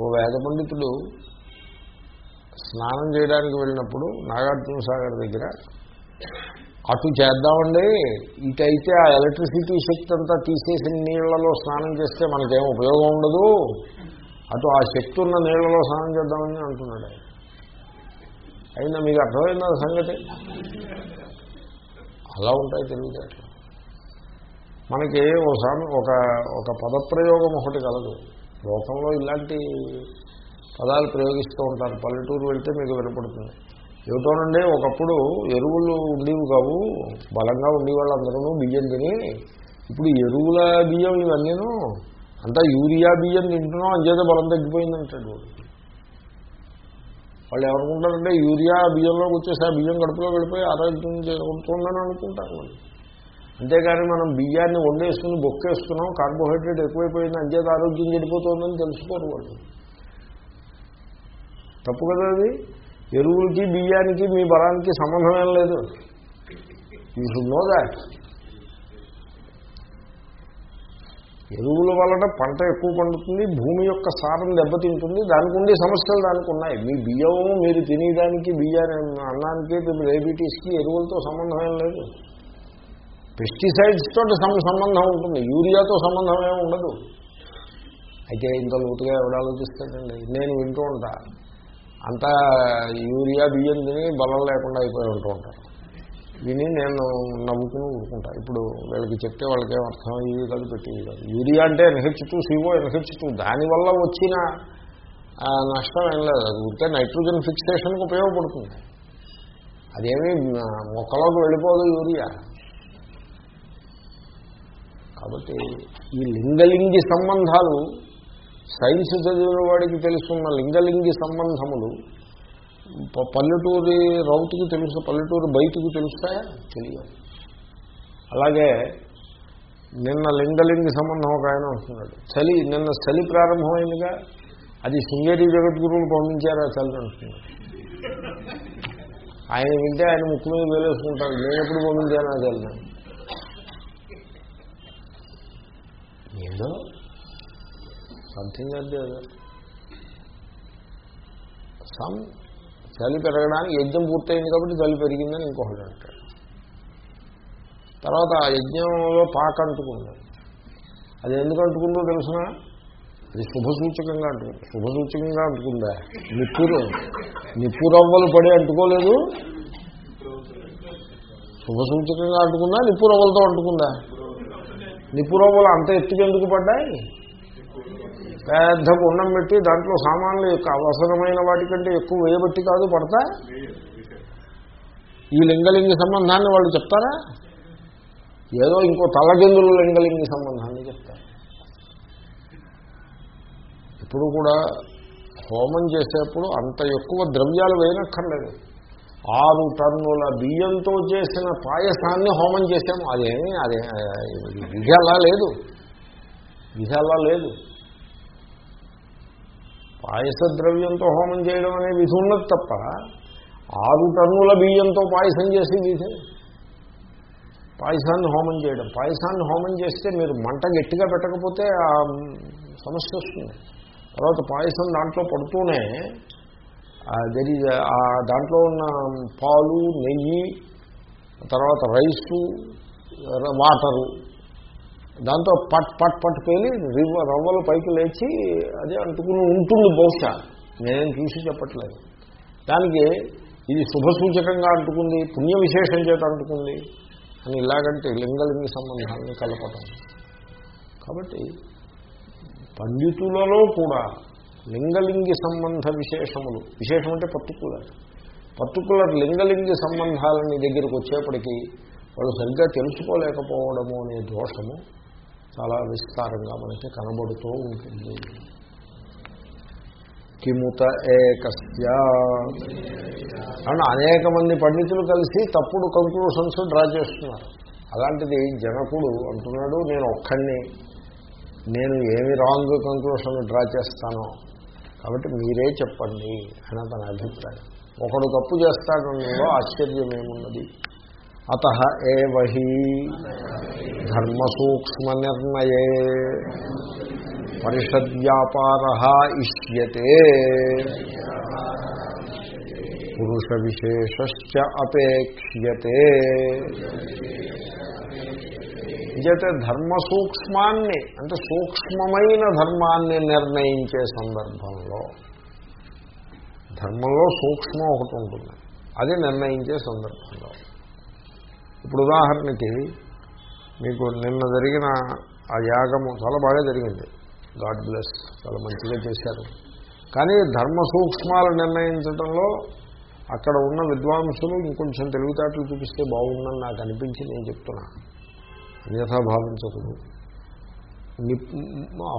ఓ వేద పండితుడు స్నానం చేయడానికి వెళ్ళినప్పుడు నాగార్జున సాగర్ దగ్గర అటు చేద్దామండి ఇటైతే ఆ ఎలక్ట్రిసిటీ శక్తి అంతా తీసేసిన నీళ్ళలో స్నానం చేస్తే మనకేం ఉపయోగం ఉండదు. అటు ఆ శక్తి ఉన్న నీళ్ళలో స్నానం చేద్దామని అంటున్నాడు అయినా మీకు అర్థమైందా ఆ సంగతి? అలా ఉంటాయి తెలివితేటలు. మనకి ఒకసారి ఒక ఒక పదప్రయోగం ఒకటి కలదు. లోకంలో ఇలాంటి పదాలు ప్రయోగిస్తూ ఉంటారు. పల్లెటూరు వెళ్తే మీకు వినపడుతుంది. ఏమిటోనండి ఒకప్పుడు ఎరువులు ఉండేవి కావు. బలంగా ఉండేవాళ్ళు అందరూ బియ్యం తిని. ఇప్పుడు ఎరువుల బియ్యం ఇవన్నీను అంతా యూరియా బియ్యం తింటున్నాం అంచేత బలం తగ్గిపోయిందంటాడు వాళ్ళు ఏమనుకుంటారంటే యూరియా బియ్యంలోకి వచ్చేసి ఆ బియ్యం కడుపులో వెళ్ళిపోయి ఆరోగ్యం ఉంటుందని అనుకుంటారు వాళ్ళు. అంతేగాని మనం బియ్యాన్ని వండేసుకుని బొక్కేస్తున్నాం కార్బోహైడ్రేట్ ఎక్కువైపోయింది అంచేత ఆరోగ్యం చెడిపోతుందని తెలుసుకోరు వాళ్ళు. తప్పు కదా అది? ఎరువులకి బియ్యానికి మీ బలానికి సంబంధం ఏం లేదు. యూ షుడ్ నో దాట్ ఎరువుల వలన పంట ఎక్కువ పండుతుంది భూమి యొక్క సారం దెబ్బతింటుంది దానికి ఉండే సమస్యలు దానికి ఉన్నాయి. మీ బియ్యం మీరు తినేదానికి బియ్యాన్ని అన్నానికి డయాబెటీస్కి ఎరువులతో సంబంధం ఏం లేదు. పెస్టిసైడ్స్ తోటి సంబంధం ఉంటుంది. యూరియాతో సంబంధం ఏమి ఉండదు. అయితే ఇంత లోతుగా ఎవడు ఆలోచిస్తాడండి? నేను వింటూ ఉంటా. అంతా యూరియా బియ్యం తిని బలం లేకుండా అయిపోయి ఉంటూ ఉంటాను విని నేను నవ్వుకుని ఊరుకుంటా. ఇప్పుడు వీళ్ళకి చెప్తే వాళ్ళకేం అర్థం ఇవి కాదు పెట్టి కాదు. యూరియా అంటే NH two CO NH two. దానివల్ల వచ్చిన ఆ, నష్టం ఏం లేదు. అది ఉంటే నైట్రోజన్ ఫిక్సేషన్కి ఉపయోగపడుతుంది. అదేమీ మొక్కలోకి వెళ్ళిపోదు యూరియా. కాబట్టి ఈ లింగలింగి సంబంధాలు సైన్స్ చదివిన వాడికి తెలుసున్న లింగలింగి సంబంధములు పల్లెటూరి రౌతుకు తెలుసు పల్లెటూరు బయటకు తెలుస్తాయా? తెలియదు. అలాగే నిన్న లింగలింగి సంబంధం ఒక ఆయన అంటున్నాడు చలి నిన్న చలి ప్రారంభమైందిగా అది శృంగేరి జగద్గురువులు పంపించారా చలి అంటున్నాడు ఆయన వింటే ఆయన ముక్కు మీద వేలేసుకుంటారు. నేను ఎప్పుడు పంపించానా చలి ఏదో? సంథింగ్ అంటే సమ్ చలి పెరగడానికి యజ్ఞం పూర్తయింది కాబట్టి చలి పెరిగిందని ఇంకొకటి అంటాడు. తర్వాత ఆ యజ్ఞంలో పాక అంటుకుంది అది ఎందుకు అంటుకుందో తెలుసిన అది శుభసూచకంగా శుభ శుభసూచకంగా అంటుకుందా? నిప్పురు నిప్పురవ్వలు పడి అంటుకోలేదు. శుభసూచకంగా అంటుకుందా? నిప్పురవ్వలతో అంటుకుందా? నిప్పురవ్వలు అంత ఎత్తుకెందుకు పడ్డాయి? పెద్ద గుండం పెట్టి దాంట్లో సామాన్లు యొక్క అవసరమైన వాటికంటే ఎక్కువ వేయబట్టి కాదు పడతా ఈ లింగలింగి సంబంధాన్ని వాళ్ళు చెప్తారా? ఏదో ఇంకో తలగిందులు లింగలింగి సంబంధాన్ని చెప్తారు. ఇప్పుడు కూడా హోమం చేసేప్పుడు అంత ఎక్కువ ద్రవ్యాలు వేయనక్కర్లేదు. ఆరు టన్నుల బియ్యంతో చేసిన పాయసాన్ని హోమం చేసాము అదేమి అదే విధి అలా లేదు. విధి అలా లేదు. పాయస ద్రవ్యంతో హోమం చేయడం అనే విధి ఉన్నది తప్ప ఆరు టన్నుల బియ్యంతో పాయసం చేసి విధి పాయసాన్ని హోమం చేయడం. పాయసాన్ని హోమం చేస్తే మీరు మంట గట్టిగా పెట్టకపోతే సమస్య వస్తుంది. తర్వాత పాయసం దాంట్లో పడుతూనే దరి ఆ దాంట్లో ఉన్న పాలు నెయ్యి తర్వాత రైసు వాటరు. దాంతో పట్ పట్ పట్ పేలి రివ్వ రవ్వలు పైకి లేచి అదే అంటుకుని ఉంటుంది బహుశా. నేనేం చూసి చెప్పట్లేదు. దానికి ఇది శుభసూచకంగా అంటుకుంది పుణ్య విశేషం చేత అంటుకుంది అని ఇలాగంటే లింగలింగి సంబంధాన్ని కలపటం. కాబట్టి పండితులలో కూడా లింగలింగి సంబంధ విశేషములు. విశేషం అంటే పర్టికులర్ పర్టికులర్ లింగలింగి సంబంధాలని దగ్గరికి వచ్చేప్పటికీ వాళ్ళు సరిగ్గా తెలుసుకోలేకపోవడము అనే దోషము చాలా విస్తారంగా మనకి కనబడుతూ ఉంటుంది. కిముత ఏకస్య. అండ్ అనేక మంది పండితులు కలిసి తప్పుడు కంక్లూషన్స్ డ్రా చేస్తున్నారు. అలాంటిది జనకుడు అంటున్నాడు నేను ఒక్కడిని నేను ఏమి రాంగ్ కంక్లూషన్ డ్రా చేస్తానో కాబట్టి మీరే చెప్పండి అని అతని అభిప్రాయం. ఒకడు తప్పు చేస్తాడనలో ఆశ్చర్యం ఏమున్నది అత ఏవహి ధర్మసూక్ష్మ నిర్ణయే పరిషద్వ్యాపార ఇష్యతే. పురుష విశేష అపేక్ష్యతే. ఇంకైతే ధర్మ సూక్ష్మాన్ని అంటే సూక్ష్మమైన ధర్మాన్ని నిర్ణయించే సందర్భంలో ధర్మంలో సూక్ష్మం ఒకటి ఉంటుంది. అది నిర్ణయించే సందర్భంలో. ఇప్పుడు ఉదాహరణకి మీకు నిన్న జరిగిన ఆ యాగము చాలా బాగా జరిగింది. గాడ్ బ్లెస్ చాలా మంచిగా చేశారు. కానీ ధర్మ సూక్ష్మాలు నిర్ణయించడంలో అక్కడ ఉన్న విద్వాంసులు ఇంకొంచెం తెలివితేటలు చూపిస్తే బాగుందని నాకు అనిపించి నేను చెప్తున్నాను అన్యథా భావించకూడదు.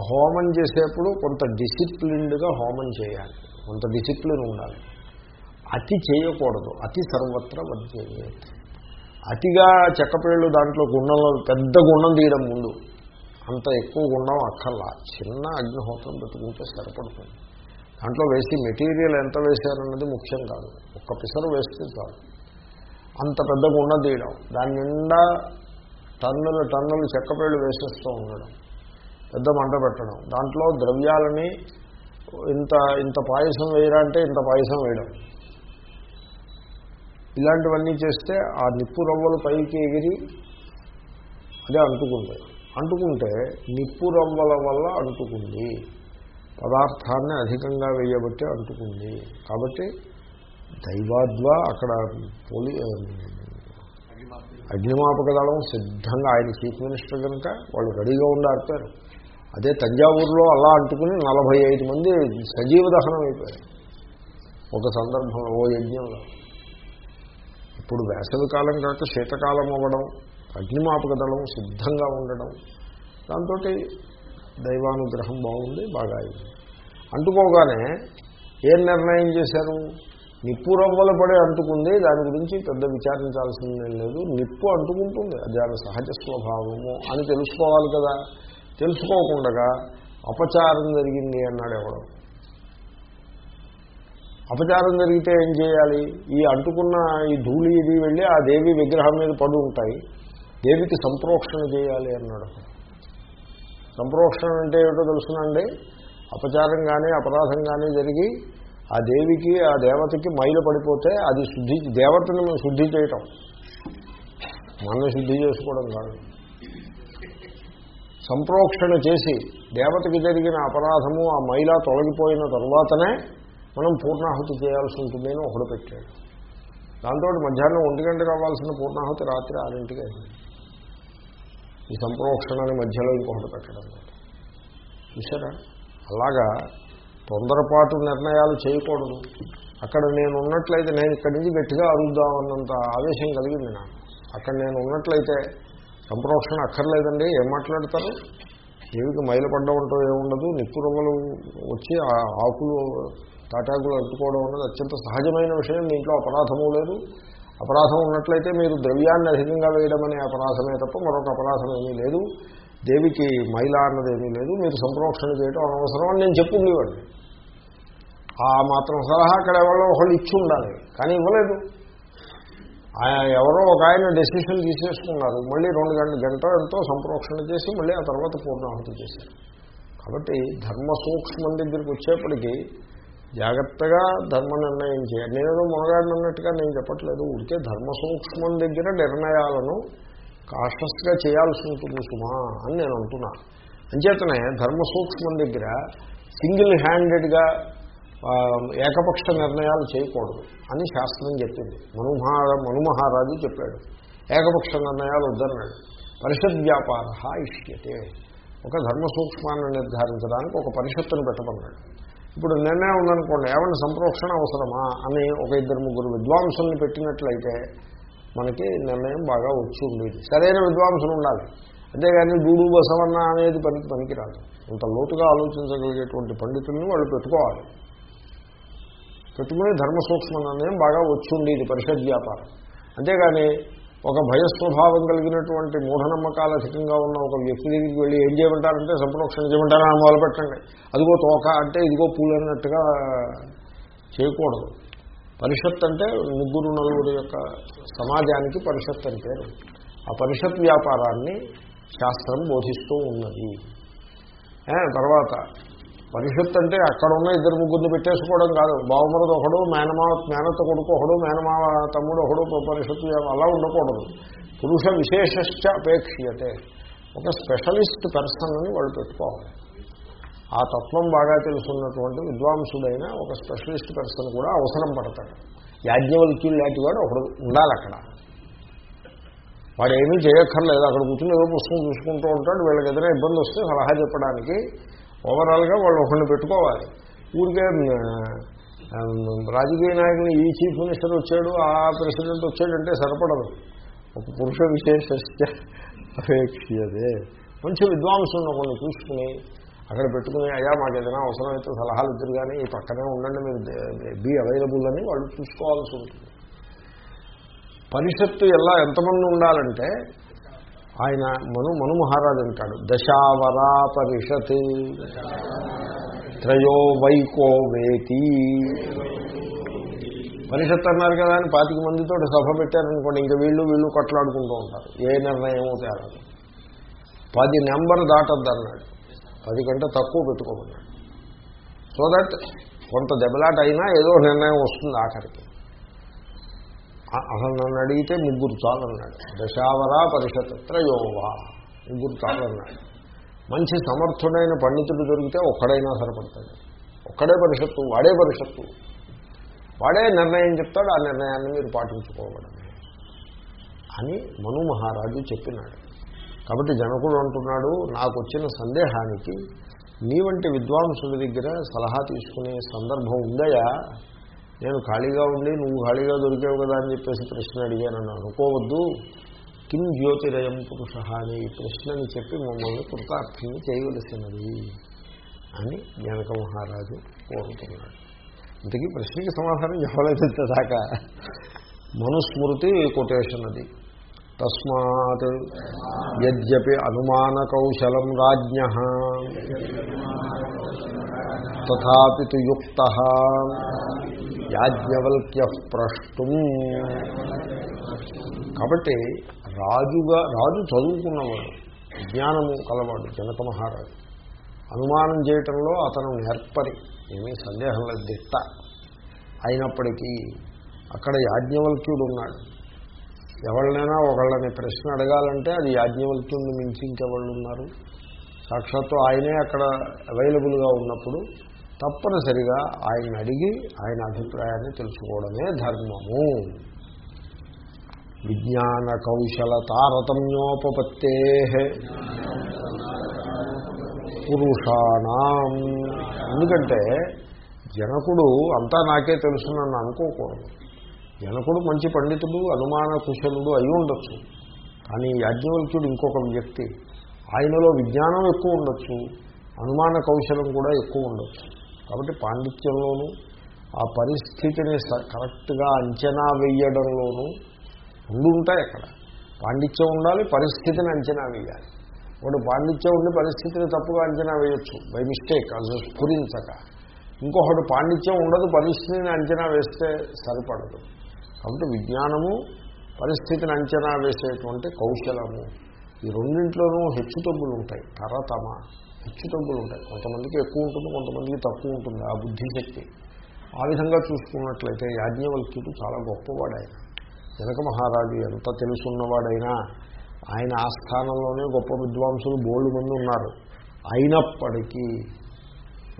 హోమం చేసేప్పుడు కొంత డిసిప్లిన్డ్గా హోమం చేయాలి. కొంత డిసిప్లిన్ ఉండాలి. అతి చేయకూడదు. అతి సర్వత్ర వర్జేది అతిగా చెక్కపేళ్ళు దాంట్లో గుండంలో పెద్ద గుండం తీయడం ముందు అంత ఎక్కువ గుండం అక్కర్లా. చిన్న అగ్నిహోత్రం పెట్టుకుంటే సరిపడుతుంది. దాంట్లో వేసి మెటీరియల్ ఎంత వేశారన్నది ముఖ్యం కాదు. ఒక్క పిసరు వేస్తే చాలు. అంత పెద్ద గుండం తీయడం. దాని నిండా టన్నులు టన్నులు చెక్కపేళ్ళు వేసేస్తూ ఉండడం పెద్ద మంట పెట్టడం. దాంట్లో ద్రవ్యాలని ఇంత ఇంత పాయసం వేయరా అంటే ఇంత పాయసం వేయడం. ఇలాంటివన్నీ చేస్తే ఆ నిప్పు రవ్వలు పైకి ఎగిరి అదే అంటుకుంది. అంటుకుంటే నిప్పు రవ్వల వల్ల అంటుకుంది. పదార్థాన్ని అధికంగా వేయబట్టి అంటుకుంది. కాబట్టి దైవాద్వా అక్కడ పోలి అగ్నిమాపక దళం సిద్ధంగా ఆయన చీఫ్ మినిస్టర్ కనుక వాళ్ళు రెడీగా ఉండి అదే తంజావూరులో అలా అంటుకుని నలభై ఐదు మంది సజీవ దహనం అయిపోయారు. ఒక సందర్భంలో ఓ యజ్ఞంలో. ఇప్పుడు వేసవి కాలం కాక శీతకాలం అవ్వడం అగ్నిమాపక దళం సిద్ధంగా ఉండడం దాంతో దైవానుగ్రహం బాగుంది బాగా అయింది. అంటుకోగానే ఏం నిర్ణయం చేశారు? నిప్పు రవ్వలు పడే అంటుకుంది దాని గురించి పెద్ద విచారించాల్సిందేం లేదు. నిప్పు అంటుకుంటుంది అది దాని సహజ స్వభావము అని తెలుసుకోవాలి కదా. తెలుసుకోకుండా అపచారం జరిగింది అన్నాడు ఎవడం. అపచారం జరిగితే ఏం చేయాలి? ఈ అంటుకున్న ఈ ధూళి ఇది వెళ్ళి ఆ దేవి విగ్రహం మీద పడి ఉంటాయి. దేవికి సంప్రోక్షణ చేయాలి అన్నాడు సంప్రోక్షణ అంటే ఏమిటో తెలుసునండి? అపచారం కానీ అపరాధం కానీ జరిగి ఆ దేవికి ఆ దేవతకి మైలు పడిపోతే అది శుద్ధి దేవతను శుద్ధి చేయటం. మన శుద్ధి చేసుకోవడం కాదు. సంప్రోక్షణ చేసి దేవతకి జరిగిన అపరాధము ఆ మైల తొలగిపోయిన తర్వాతనే మనం పూర్ణాహుతి చేయాల్సి ఉంటుంది అని ఒకడు పెట్టాడు. దాంతో మధ్యాహ్నం ఒంటి గంట కావాల్సిన పూర్ణాహుతి రాత్రి ఆరింటికి అయింది. ఈ సంప్రోక్షణని మధ్యలో ఇంకొకటి పెట్టడం. చూసారా అలాగా తొందరపాటు నిర్ణయాలు చేయకూడదు. అక్కడ నేను ఉన్నట్లయితే నేను ఇక్కడి నుంచి గట్టిగా అడుగుదామన్నంత ఆవేశం కలిగింది నాకు. అక్కడ నేను ఉన్నట్లయితే సంప్రోక్షణ అక్కర్లేదండి. ఏం మాట్లాడతారు? దేవికి మైలు ఉంటో ఏముండదు. నిప్పు రవ్వలు వచ్చి ఆ ఆకులు తాటాకులు అడ్డుకోవడం అన్నది అత్యంత సహజమైన విషయం. దీంట్లో అపరాధము లేదు. అపరాధం ఉన్నట్లయితే మీరు ద్రవ్యాన్ని అధికంగా వేయడం అనే అపరాధమే తప్ప మరొక అపరాధం ఏమీ లేదు. దేవికి మైలా అన్నది ఏమీ లేదు. మీరు సంప్రోక్షణ చేయడం అనవసరం అని నేను చెప్పుకునేవాడిని ఆ మాత్రం సలహా అక్కడ ఎవరో ఒకళ్ళు ఇచ్చి ఉండాలి. కానీ ఇవ్వలేదు. ఆయన ఎవరో ఒక ఆయన డెసిషన్ తీసేసుకున్నారు మళ్ళీ రెండు గంట గంట ఎంతో సంప్రోక్షణ చేసి మళ్ళీ ఆ తర్వాత పూర్ణాహుతి చేశారు. కాబట్టి ధర్మ సూక్ష్మం దగ్గరికి వచ్చేప్పటికీ జాగ్రత్తగా ధర్మ నిర్ణయం చేయాలి. నేను మొనగాడిని అన్నట్టుగా నేను చెప్పట్లేదు. ఉడితే ధర్మ సూక్ష్మం దగ్గర నిర్ణయాలను కాషస్గా చేయాల్సి ఉంటుంది సుమా అని నేను అంటున్నా. అంచేతనే ధర్మ సూక్ష్మం దగ్గర సింగిల్ హ్యాండెడ్గా ఏకపక్ష నిర్ణయాలు చేయకూడదు అని శాస్త్రం చెప్పింది. మనుమహార మనుమహారాజు చెప్పాడు. ఏకపక్ష నిర్ణయాలు వద్దన్నాడు. పరిషత్ వ్యాపార ఇష్యతే. ఒక ధర్మ సూక్ష్మాన్ని నిర్ధారించడానికి ఒక పరిషత్తును పెట్టమన్నాడు. ఇప్పుడు నిర్ణయం ఉందనుకోండి ఏమైనా సంప్రోక్షణ అవసరమా అని ఒక ఇద్దరు ముగ్గురు విద్వాంసుల్ని పెట్టినట్లయితే మనకి నిర్ణయం బాగా వచ్చి ఉండేది. సరైన విద్వాంసులు ఉండాలి. అంతేగాని గూడు బసవన్న అనేది పని పనికిరాదు. ఇంత లోతుగా ఆలోచించగలిగేటువంటి పండితుల్ని వాళ్ళు పెట్టుకోవాలి. పెట్టుకుని ధర్మ బాగా వచ్చుండేది పరిషత్ వ్యాపారం. అంతేగాని ఒక భయస్వభావం కలిగినటువంటి మూఢనమ్మకాలు అధికంగా ఉన్న ఒక వ్యక్తి దగ్గరికి వెళ్ళి ఏం చేయమంటారంటే సంప్రోక్షణ చేయమంటారా మొదలు పెట్టండి. అదిగో తోక అంటే ఇదిగో పూలు అన్నట్టుగా చేయకూడదు. పరిషత్ అంటే ముగ్గురు నలుగురు యొక్క సమాజానికి పరిషత్ అని పేరు. ఆ పరిషత్ వ్యాపారాన్ని శాస్త్రం బోధిస్తూ ఉన్నది. తర్వాత పరిషత్ అంటే అక్కడ ఉన్న ఇద్దరు ముగ్గురిని పెట్టేసుకోవడం కాదు. బావమరది ఒకడు మేనమావ మేనత కొడుకు ఒకడు మేనమావ తమ్ముడు ఒకడు పరిషత్తు అలా ఉండకూడదు. పురుష విశేషశ్చ అపేక్షియతే. ఒక స్పెషలిస్ట్ పర్సన్ అని వాళ్ళు పెట్టుకోవాలి. ఆ తత్వం బాగా తెలుసున్నటువంటి విద్వాంసుడైన ఒక స్పెషలిస్ట్ పర్సన్ కూడా అవసరం పడతాడు. యాజ్ఞవల్క్యులు లాంటి వాడు ఒకడు ఉండాలి అక్కడ. వాడు ఏమీ చేయక్కర్లేదు. అక్కడ కూర్చుని ఏదో పుస్తకం చూసుకుంటూ ఉంటాడు. వీళ్ళకి ఏదైనా ఇబ్బంది వస్తే సలహా చెప్పడానికి ఓవరాల్గా వాళ్ళు ఒకరిని పెట్టుకోవాలి. ఊరికే రాజకీయ నాయకుని ఈ చీఫ్ మినిస్టర్ వచ్చాడు ఆ ప్రెసిడెంట్ వచ్చాడంటే సరిపడదు. ఒక పురుష విశేష అపేక్షదే మంచి విద్వాంసులను కొన్ని చూసుకుని అక్కడ పెట్టుకుని అయ్యా మాకు ఏదైనా అవసరమైతే సలహాలు ఇద్దరు కానీ ఈ పక్కనే ఉండండి మీరు బీ అవైలబుల్ అని వాళ్ళు చూసుకోవాల్సి ఉంటుంది. పరిషత్తు ఎలా ఎంతమంది ఉండాలంటే ఆయన మను మను మహారాజు అంటాడు. దశావరా పరిషత్ త్రయో వైకో వేతి. పరిషత్ అన్నారు కదా అని పాతిక మందితో సభ పెట్టారనుకోండి ఇంకా వీళ్ళు వీళ్ళు కొట్లాడుకుంటూ ఉంటారు. ఏ నిర్ణయం తేరాదు పది నెంబర్ దాటద్దు అన్నాడు పది కంటే తక్కువ పెట్టుకోమన్నాడు. సో దట్ కొంత దెబ్బలాట అయినా ఏదో నిర్ణయం వస్తుంది ఆఖరికి. అసలు నన్ను అడిగితే ముగ్గురు చాలన్నాడు. దశావరా పరిషత్ త్రయోవా ముగ్గురు చాలన్నాడు. మంచి సమర్థుడైన పండితుడు దొరికితే ఒక్కడైనా సరిపడతాడు. ఒక్కడే పరిషత్తు వాడే పరిషత్తు. వాడే నిర్ణయం చెప్తాడు ఆ నిర్ణయాన్ని మీరు పాటించుకోవడమే అని మను మహారాజు చెప్పినాడు. కాబట్టి జనకుడు అంటున్నాడు నాకు వచ్చిన సందేహానికి నీ వంటి విద్వాంసుడి దగ్గర సలహా తీసుకునే సందర్భం ఉందయా? నేను ఖాళీగా ఉండి నువ్వు ఖాళీగా దొరికావు కదా అని చెప్పేసి ప్రశ్న అడిగానని అనుకోవద్దు. కిం జ్యోతిరయం పురుష అని ఈ ప్రశ్నని చెప్పి మమ్మల్ని కృతార్థిని చేయవలసినది అని జనక మహారాజు కోరుతున్నాడు. ఇంతకీ ప్రశ్నకి సమాధానం చెప్పలేదు దాకా మనుస్మృతి కొటేషన్ అది. తస్మాత్ యద్యపి అనుమాన కౌశలం రాజ్ఞ. తథాపి యుక్త. యాజ్ఞవల్క్య ప్రష్టం. కాబట్టి రాజుగా రాజు చదువుకున్నవాడు జ్ఞానము కలవాడు జనక మహారాజు. అనుమానం చేయటంలో అతను నేర్పరి ఏమీ సందేహం లేదు దిట్ట. అయినప్పటికీ అక్కడ యాజ్ఞవల్క్యుడు ఉన్నాడు ఎవరినైనా ఒకళ్ళని ప్రశ్న అడగాలంటే అది యాజ్ఞవల్క్యుడిని మించి ఇంకెవాళ్ళు ఉన్నారు? సాక్షాత్తు ఆయనే అక్కడ అవైలబుల్గా ఉన్నప్పుడు తప్పనిసరిగా ఆయన అడిగి ఆయన అభిప్రాయాన్ని తెలుసుకోవడమే ధర్మము. విజ్ఞాన కౌశల తారతమ్యోపత్తే పురుషాణం. ఎందుకంటే జనకుడు అంతా నాకే తెలుసునని అనుకోకూడదు. జనకుడు మంచి పండితుడు అనుమాన కుశలుడు అయి ఉండొచ్చు. కానీ యాజ్ఞవల్క్యుడు ఇంకొక వ్యక్తి. ఆయనలో విజ్ఞానం ఎక్కువ ఉండొచ్చు అనుమాన కౌశలం కూడా ఎక్కువ ఉండొచ్చు. కాబట్టి పాండిత్యంలోనూ ఆ పరిస్థితిని కరెక్ట్గా అంచనా వేయడంలోనూ రెండు ఉంటాయి అక్కడ. పాండిత్యం ఉండాలి పరిస్థితిని అంచనా వేయాలి. ఒకటి పాండిత్యం ఉండి పరిస్థితిని తప్పుగా అంచనా వేయొచ్చు బై మిస్టేక్ అది స్ఫురించక. ఇంకొకటి పాండిత్యం ఉండదు పరిస్థితిని అంచనా వేస్తే సరిపడదు. కాబట్టి విజ్ఞానము పరిస్థితిని అంచనా వేసేటువంటి కౌశలము ఈ రెండింట్లోనూ హెచ్చుతగ్గులు ఉంటాయి తరతమ. హెచ్చుతగ్గులు ఉంటాయి కొంతమందికి ఎక్కువ ఉంటుంది కొంతమందికి తక్కువ ఉంటుంది ఆ బుద్ధిశక్తి. ఆ విధంగా చూసుకున్నట్లయితే యాజ్ఞవల్క్యుడు చాలా గొప్పవాడైన జనక మహారాజు ఎంత తెలుసున్నవాడైనా ఆయన ఆస్థానంలోనే గొప్ప విద్వాంసులు బోల్డ్ మంది ఉన్నారు. అయినప్పటికీ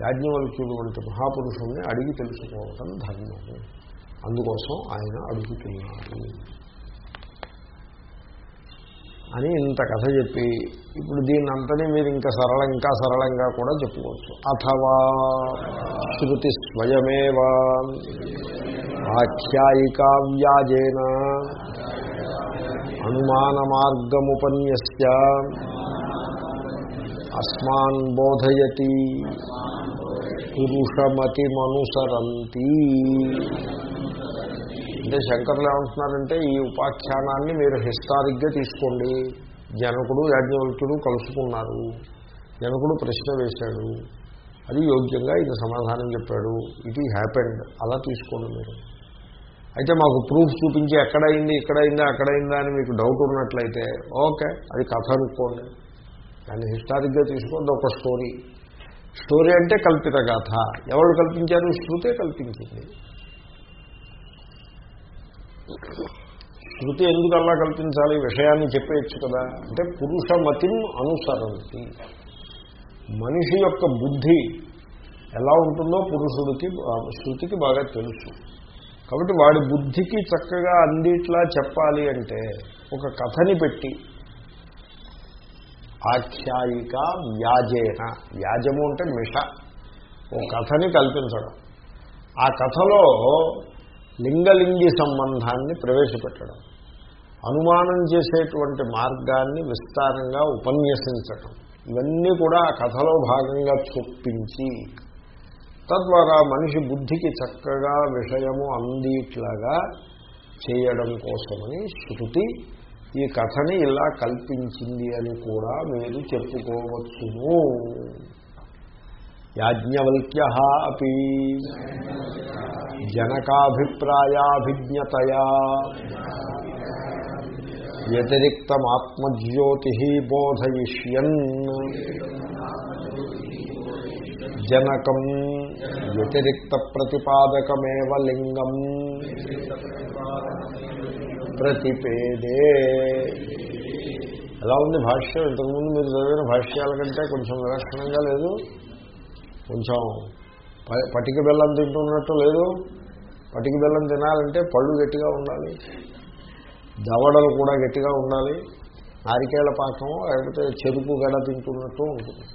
యాజ్ఞవల్క్యుడు వంటి మహాపురుషుణ్ణి అడిగి తెలుసుకోవటం ధర్మము. అందుకోసం ఆయన అడుగుతున్నారు అని ఇంత కథ చెప్పి ఇప్పుడు దీన్ని అంతనే మీరు ఇంకా సరళ ఇంకా సరళంగా కూడా చెప్పుకోవచ్చు. అథవా శృతి స్వయమేవా ఆఖ్యాయికా వ్యాజేన అనుమాన మార్గముపన్యస్య అస్మాన్ బోధయతి పురుషమతిమనుసరంతి అంటే శంకర్లు ఏమంటున్నారంటే ఈ ఉపాఖ్యానాన్ని మీరు హిస్టారిక్గా తీసుకోండి. జనకుడు యాజ్ఞవల్క్యుడు కలుసుకున్నారు. జనకుడు ప్రశ్న వేశాడు. అది యోగ్యంగా ఇది సమాధానం చెప్పాడు. ఇది హ్యాపెండ్ అలా తీసుకోండి మీరు. అయితే మాకు ప్రూఫ్ చూపించి ఎక్కడైంది ఇక్కడైందా అక్కడైందా అని మీకు డౌట్ ఉన్నట్లయితే ఓకే అది కథ అనుకోండి. దాన్ని హిస్టారిక్గా తీసుకోండి ఒక స్టోరీ స్టోరీ అంటే కల్పిత గాథ ఎవరు కల్పించారు? శృతే కల్పించింది. శృతి ఎందుకు అలా కల్పించాలి? విషయాన్ని చెప్పేయచ్చు కదా. అంటే పురుషమతిం అనుసరంతి. మనిషి యొక్క బుద్ధి ఎలా ఉంటుందో పురుషుడికి ఆ, శృతికి బాగా తెలుసు. కాబట్టి వాడి బుద్ధికి చక్కగా అందిట్లా చెప్పాలి అంటే ఒక కథని పెట్టి ఆఖ్యాయిక వ్యాజేన. వ్యాజము అంటే మిష. ఓ కథని కల్పించడం. ఆ కథలో లింగలింగి సంబంధాన్ని ప్రవేశపెట్టడం. అనుమానం చేసేటువంటి మార్గాన్ని విస్తారంగా ఉపన్యసించటం. ఇవన్నీ కూడా ఆ కథలో భాగంగా చొప్పించి తద్వారా మనిషి బుద్ధికి చక్కగా విషయము అందిట్లాగా చేయడం కోసమని శృతి ఈ కథని ఇలా కల్పించింది అని కూడా మీరు చెప్పుకోవచ్చును. యాజ్ఞవల్క్య అపి. జనకాభిప్రాయాభిజ్ఞతయా. వ్యతిరిక్తమాత్మజ్యోతి బోధయిష్యన్. జనకం వ్యతిరిక్త ప్రతిపాదకమే లింగం. ప్రతిపేదే. ఎలా ఉంది భాష్యం? ఇంతకుముందు మీరు చదివిన భాష్యాల కంటే కొంచెం విలక్షణంగా లేదు. కొంచెం పటిక బెల్లం తింటున్నట్టు లేదు. పటిక బెల్లం తినాలంటే పళ్ళు గట్టిగా ఉండాలి. దవడలు కూడా గట్టిగా ఉండాలి. నారికేళ్ళ పాకం లేకపోతే చెరుకు గడ తింటున్నట్టు ఉంటుంది.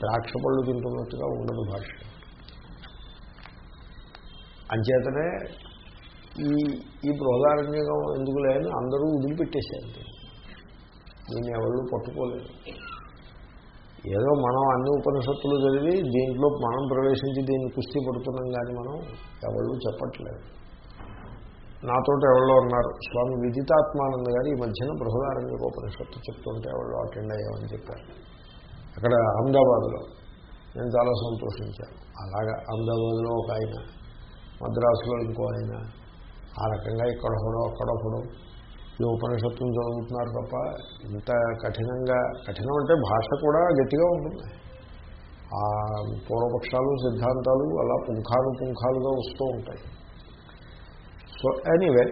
ద్రాక్ష పళ్ళు తింటున్నట్టుగా ఉండదు భాష. అంచేతనే ఈ ఈ బృహదారణ్యకం ఎందుకు లేని అందరూ వదిలిపెట్టేశారు. నేను దీన్ని ఎవరు పట్టుకోలేదు. ఏదో మనం అన్ని ఉపనిషత్తులు చదివి దీంట్లో మనం ప్రవేశించి దీన్ని కుస్తీ పడుతున్నాం కానీ మనం ఎవరు చెప్పట్లేదు. నాతోటి ఎవరో ఉన్నారు. స్వామి విదితాత్మానంద గారు ఈ మధ్యన బృహదారంగ ఉపనిషత్తు చెప్తుంటే ఎవరో అటెండ్ అయ్యామని చెప్పారు. అక్కడ అహ్మదాబాద్లో నేను చాలా సంతోషించాను. అలాగా అహ్మదాబాద్లో ఒక ఆయన మద్రాసులో ఇంకో ఆయన ఆ రకంగా ఇక్కడ ఒకడో అక్కడ ఒకడో ఈ ఉపనిషత్తులు చదువుతున్నారు తప్ప ఇంత కఠినంగా కఠినం అంటే భాష కూడా గట్టిగా ఉంటుంది. ఆ పూర్వపక్షాలు సిద్ధాంతాలు అలా పుంఖాలు పుంఖాలుగా వస్తూ ఉంటాయి. సో ఎనీవే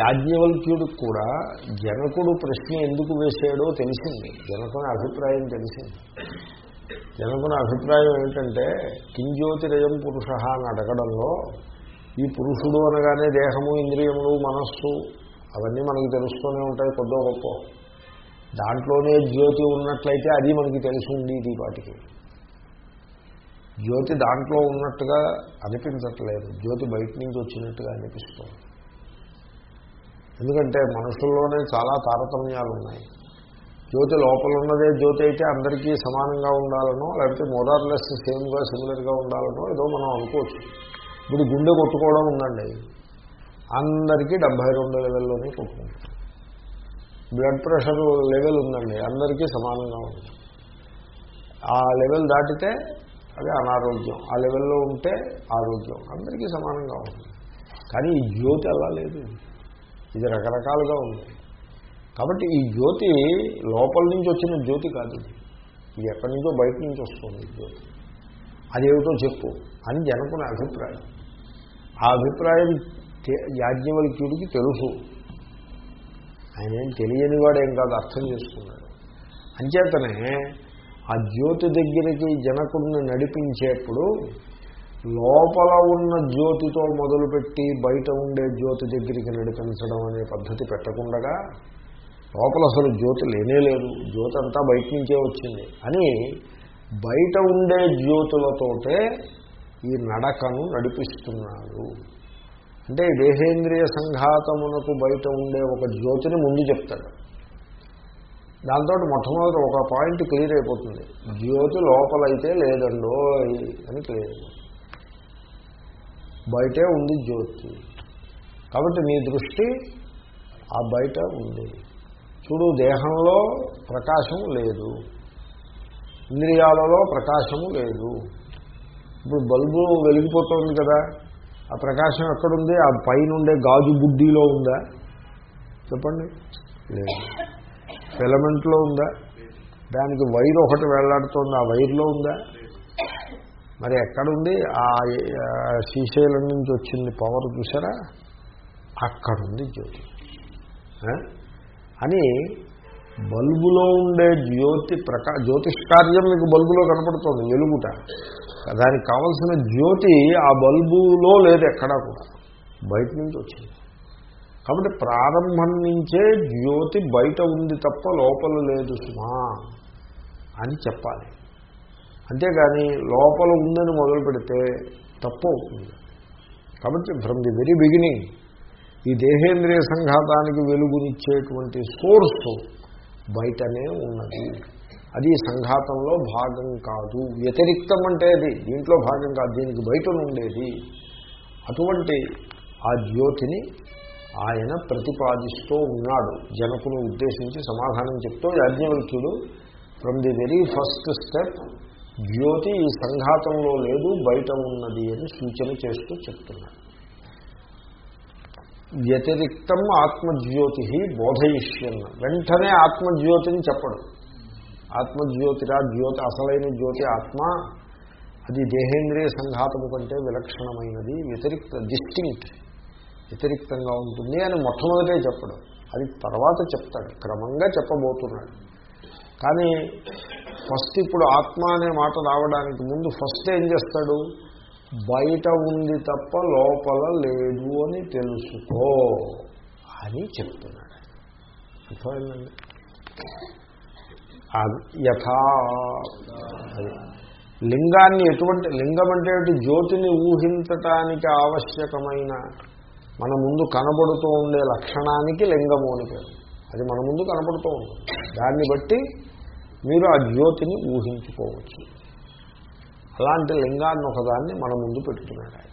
యాజ్ఞవల్క్యుడికి కూడా జనకుడు ప్రశ్న ఎందుకు వేశాడో తెలిసింది. జనకుని అభిప్రాయం తెలిసింది. జనకుని అభిప్రాయం ఏంటంటే కింజ్యోతిరయం పురుష అని అడగడంలో ఈ పురుషుడు అనగానే దేహము ఇంద్రియములు మనస్సు అవన్నీ మనకి తెలుస్తూనే ఉంటాయి కొద్దో గొప్ప. దాంట్లోనే జ్యోతి ఉన్నట్లయితే అది మనకి తెలిసి వాటికి. జ్యోతి దాంట్లో ఉన్నట్టుగా అనిపించట్లేదు. జ్యోతి బయట నుంచి వచ్చినట్టుగా అనిపిస్తుంది. ఎందుకంటే మనుషుల్లోనే చాలా తారతమ్యాలు ఉన్నాయి. జ్యోతి లోపల ఉన్నదే జ్యోతి అయితే అందరికీ సమానంగా ఉండాలనో లేకపోతే మోదార్లెస్ సేమ్గా సిమిలర్గా ఉండాలనో ఏదో మనం అనుకోవచ్చు. ఇప్పుడు గుండె కొట్టుకోవడం ఉందండి. అందరికీ డెబ్బై రెండు లెవెల్లోనే కొట్టుకుంటాం బ్లడ్ ప్రెషర్ లెవెల్ ఉందండి అందరికీ సమానంగా ఉంది ఆ లెవెల్ దాటితే అది అనారోగ్యం ఆ లెవెల్లో ఉంటే ఆరోగ్యం అందరికీ సమానంగా ఉంది కానీ ఈ జ్యోతి అలా లేదు. ఇది రకరకాలుగా ఉంది. కాబట్టి ఈ జ్యోతి లోపల నుంచి వచ్చిన జ్యోతి కాదు ఇది. ఎక్కడి నుంచో బయట నుంచి వస్తుంది జ్యోతి. అదేమిటో చెప్పు అని జనకుని అభిప్రాయం. ఆ అభిప్రాయం యాజ్ఞవల్క్యుడికి తెలుసు. ఆయన ఏం తెలియని వాడేం కాదు అర్థం చేసుకున్నాడు. అంచేతనే ఆ జ్యోతి దగ్గరికి జనకుడిని నడిపించేప్పుడు లోపల ఉన్న జ్యోతితో మొదలుపెట్టి బయట ఉండే జ్యోతి దగ్గరికి నడిపించడం అనే పద్ధతి పెట్టకుండా లోపల అసలు జ్యోతి లేనేలేదు జ్యోతి అంతా బయట నుంచే వచ్చింది. అని బయట ఉండే జ్యోతులతోటే ఈ నడకను నడిపిస్తున్నాడు. అంటే దేహేంద్రియ సంఘాతమునకు బయట ఉండే ఒక జ్యోతిని ముందు చెప్తాడు. దాంతో మొట్టమొదటి ఒక పాయింట్ క్లియర్ అయిపోతుంది. జ్యోతి లోపలైతే లేదండో అని క్లియర్ అయిపోతుంది. బయటే ఉంది జ్యోతి. కాబట్టి నీ దృష్టి ఆ బయట ఉంది. చూడు దేహంలో ప్రకాశం లేదు. ఇంద్రియాలలో ప్రకాశము లేదు. ఇప్పుడు బల్బు వెలిగిపోతుంది కదా. ఆ ప్రకాశం ఎక్కడుంది? ఆ పైనుండే గాజు బుడ్డీలో ఉందా? చెప్పండి. ఫిలమెంట్లో ఉందా? దానికి వైర్ ఒకటి వేలాడుతోంది ఆ వైర్లో ఉందా? మరి ఎక్కడుంది? ఆ ఆ శ్రీశైలం నుంచి వచ్చింది పవర్ చూసారా అక్కడుంది జ్యోతి. అని బల్బులో ఉండే జ్యోతి ప్రకా జ్యోతిష్కార్యం మీకు బల్బులో కనపడుతుంది వెలుగుట. దానికి కావలసిన జ్యోతి ఆ బల్బులో లేదు ఎక్కడా కూడా. బయట నుంచి వచ్చింది. కాబట్టి ప్రారంభం నుంచే జ్యోతి బయట ఉంది తప్ప లోపల లేదు సుమా అని చెప్పాలి. అంతేగాని లోపల ఉందని మొదలు పెడితే తప్పు అవుతుంది. కాబట్టి ఫ్రమ్ ది వెరీ బిగినింగ్ ఈ దేహేంద్రియ సంఘాతానికి వెలుగునిచ్చేటువంటి సోర్సు బయటనే ఉన్నది. అది సంఘాతంలో భాగం కాదు. వ్యతిరిక్తం అంటే అది దీంట్లో భాగం కాదు దీనికి బయట ఉండేది అటువంటి ఆ జ్యోతిని ఆయన ప్రతిపాదిస్తూ ఉన్నాడు. జనకును ఉద్దేశించి సమాధానం చెప్తూ యాజ్ఞవల్క్యుడు from the very first step జ్యోతి ఈ సంఘాతంలో లేదు బయట ఉన్నది అని సూచన చేస్తూ చెప్తున్నాడు. వ్యతిరిక్తం ఆత్మజ్యోతి బోధయిష్యన్న వెంటనే ఆత్మజ్యోతిని చెప్పడం. ఆత్మజ్యోతిరా జ్యోతి అసలైన జ్యోతి ఆత్మ అది దేహేంద్రియ సంఘాతము కంటే విలక్షణమైనది వ్యతిరిక్త డిస్టింక్ట్ వ్యతిరిక్తంగా ఉంటుంది అని మొట్టమొదటే చెప్పడం. అది తర్వాత చెప్తాడు క్రమంగా చెప్పబోతున్నాడు. కానీ ఫస్ట్ ఇప్పుడు ఆత్మ అనే మాట రావడానికి ముందు ఫస్ట్ ఏం చేస్తాడు? బయట ఉంది తప్ప లోపల లేదు అని తెలుసుకో అని చెప్తున్నాడు. అర్థమైందండి? యథా. అది. లింగాన్ని ఎటువంటి లింగం అంటే జ్యోతిని ఊహించటానికి ఆవశ్యకమైన మన ముందు కనబడుతూ ఉండే లక్షణానికి లింగము అని పేరు. అది మన ముందు కనబడుతూ ఉంటుంది దాన్ని బట్టి మీరు ఆ జ్యోతిని ఊహించుకోవచ్చు. అలాంటి లింగాన్ని ఒకదాన్ని మన ముందు పెడుతున్నాడు ఆయన.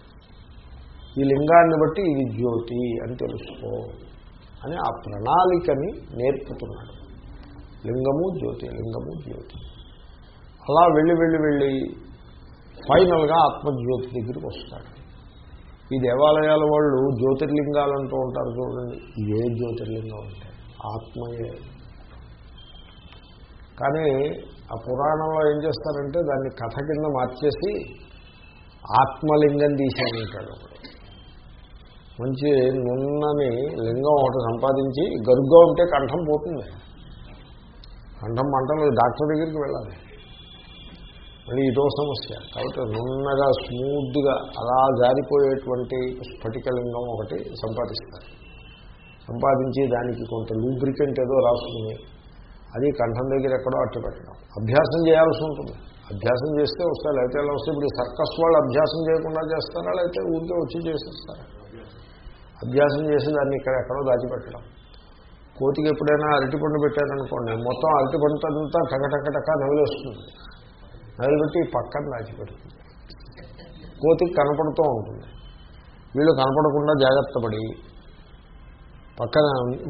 ఈ లింగాన్ని బట్టి ఇది జ్యోతి అని తెలుసుకో అని ఆ ప్రణాళికని నేర్పుతున్నాడు. లింగము జ్యోతి లింగము జ్యోతి. అలా వెళ్ళి వెళ్ళి వెళ్ళి ఫైనల్గా ఆత్మజ్యోతి దగ్గరికి వస్తాడు. ఈ దేవాలయాల వాళ్ళు జ్యోతిర్లింగాలు అంటూ ఉంటారు చూడండి. ఏ జ్యోతిర్లింగం అంటే ఆత్మయే. కానీ ఆ పురాణంలో ఏం చేస్తారంటే దాన్ని కథ కింద మార్చేసి ఆత్మలింగం తీసేయంటాడు ఒకడు మంచి నున్నని లింగం ఒకటి సంపాదించి గరుగ్గా ఉంటే కంఠం పోతుంది. కంఠం మంటలు డాక్టర్ దగ్గరికి వెళ్ళాలి. మళ్ళీ ఇదో సమస్య. కాబట్టి నున్నగా స్మూత్గా అలా జారిపోయేటువంటి స్ఫటికలింగం ఒకటి సంపాదిస్తారు. సంపాదించి దానికి కొంత లూబ్రికెంట్ ఏదో రాసుకుని అది కంఠం దగ్గర ఎక్కడో అట్టు పెట్టడం అభ్యాసం చేయాల్సి ఉంటుంది. అభ్యాసం చేస్తే వస్తాయి. లేకపోతే ఎలా వస్తే ఇప్పుడు సర్కస్ వాళ్ళు అభ్యాసం చేయకుండా చేస్తారా? లేకపోతే ఊరికే వచ్చి చేసేస్తారా? అభ్యాసం చేసి దాన్ని ఇక్కడ ఎక్కడో దాచిపెట్టడం. కోతికి ఎప్పుడైనా అరటిపండు పెట్టారనుకోండి మొత్తం అరటిపండు అంతా టక టక నవిలేస్తుంది. నవిలిపెట్టి పక్కన దాచిపెడుతుంది. కోతికి కనపడుతూ ఉంటుంది. వీళ్ళు కనపడకుండా జాగ్రత్త పడి పక్కన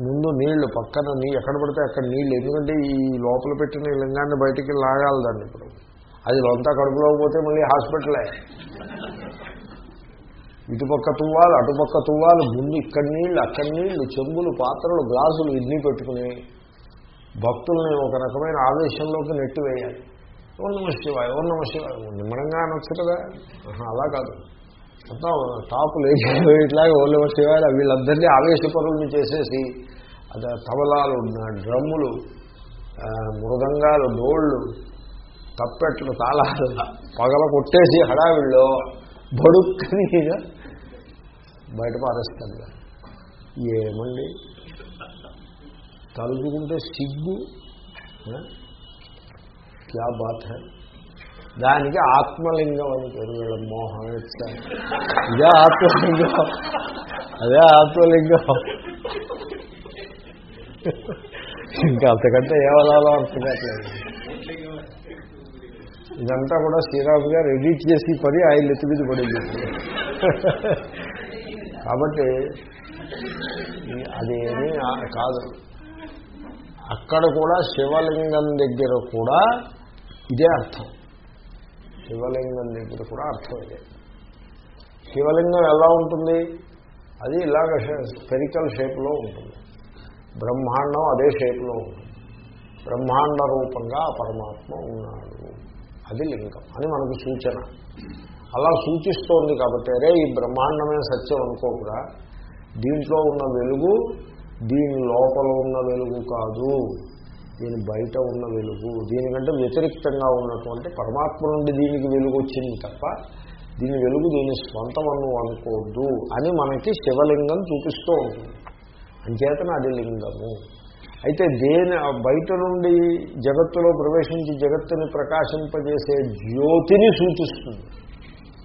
ముందు నీళ్ళు పక్కన నీ ఎక్కడ పడితే అక్కడ నీళ్ళు. ఎందుకంటే ఈ లోపల పెట్టిన లింగాన్ని బయటికి లాగాలి దాన్ని ఇప్పుడు. అది అంతా కడుపులో పోతే మళ్ళీ హాస్పిటలే. ఇటుపక్క తువ్వాలి అటుపక్క తువ్వాలి ముందు ఇక్కడ నీళ్ళు అక్కడ నీళ్ళు చెంబులు పాత్రలు గ్లాసులు ఇడ్లీ పెట్టుకుని భక్తుల్ని ఒక రకమైన ఆవేశంలోకి నెట్టివేయాలి ఓ నమ శివాయ ఓ నమ శివాయ. నిమ్మడంగా అనొచ్చు కదా అలా కాదు. అంతా టాప్ లేచి ఇట్లాగే ఓ నమ శివాయ వీళ్ళందరినీ ఆవేశపరుల్ని చేసేసి అది తబలాలు డ్రమ్ములు మృదంగాలు డోళ్ళు తప్పెట్లు తాళాలు పగల కొట్టేసి హడావిల్లో బడుక్కని బయట పారేస్తాడు ఏమండి? తలుచుకుంటే సిగ్గు క్యా బాత్ హై? దానికి ఆత్మలింగం అని పేరు వీళ్ళ మోహం ఇచ్చారు. ఇదే ఆత్మలింగం. అదే ఆత్మలింగం. ఇంకా అంతకంటే ఏమలాలో అర్థం కావట్లేదు ఇదంతా కూడా శ్రీరామ్ గారు ఎడిట్ చేసి పని ఆయన ఎత్తి పడింది. కాబట్టి అదేమి కాదు. అక్కడ కూడా శివలింగం దగ్గర కూడా ఇదే అర్థం. శివలింగం దగ్గర కూడా అర్థం ఇదే. శివలింగం ఎలా ఉంటుంది? అది ఇలాగ స్పెరికల్ షేప్లో ఉంటుంది. బ్రహ్మాండం అదే షేప్లో ఉంటుంది. బ్రహ్మాండ రూపంగా ఆ పరమాత్మ ఉన్నాడు. అది లింగం అని మనకు సూచన. అలా సూచిస్తోంది కాబట్టి అరే ఈ బ్రహ్మాండమే సత్యం అనుకోకుండా దీంట్లో ఉన్న వెలుగు దీని లోపల ఉన్న వెలుగు కాదు. దీని బయట ఉన్న వెలుగు దీనికంటే వ్యతిరిక్తంగా ఉన్నటువంటి పరమాత్మ నుండి దీనికి వెలుగు వచ్చింది తప్ప దీని వెలుగు దీని స్వంతమను అనుకోవద్దు అని మనకి శివలింగం చూపిస్తూ ఉంటుంది. అంచేతన అది లింగము. అయితే దేని బయట నుండి జగత్తులో ప్రవేశించి జగత్తుని ప్రకాశింపజేసే జ్యోతిని సూచిస్తుంది.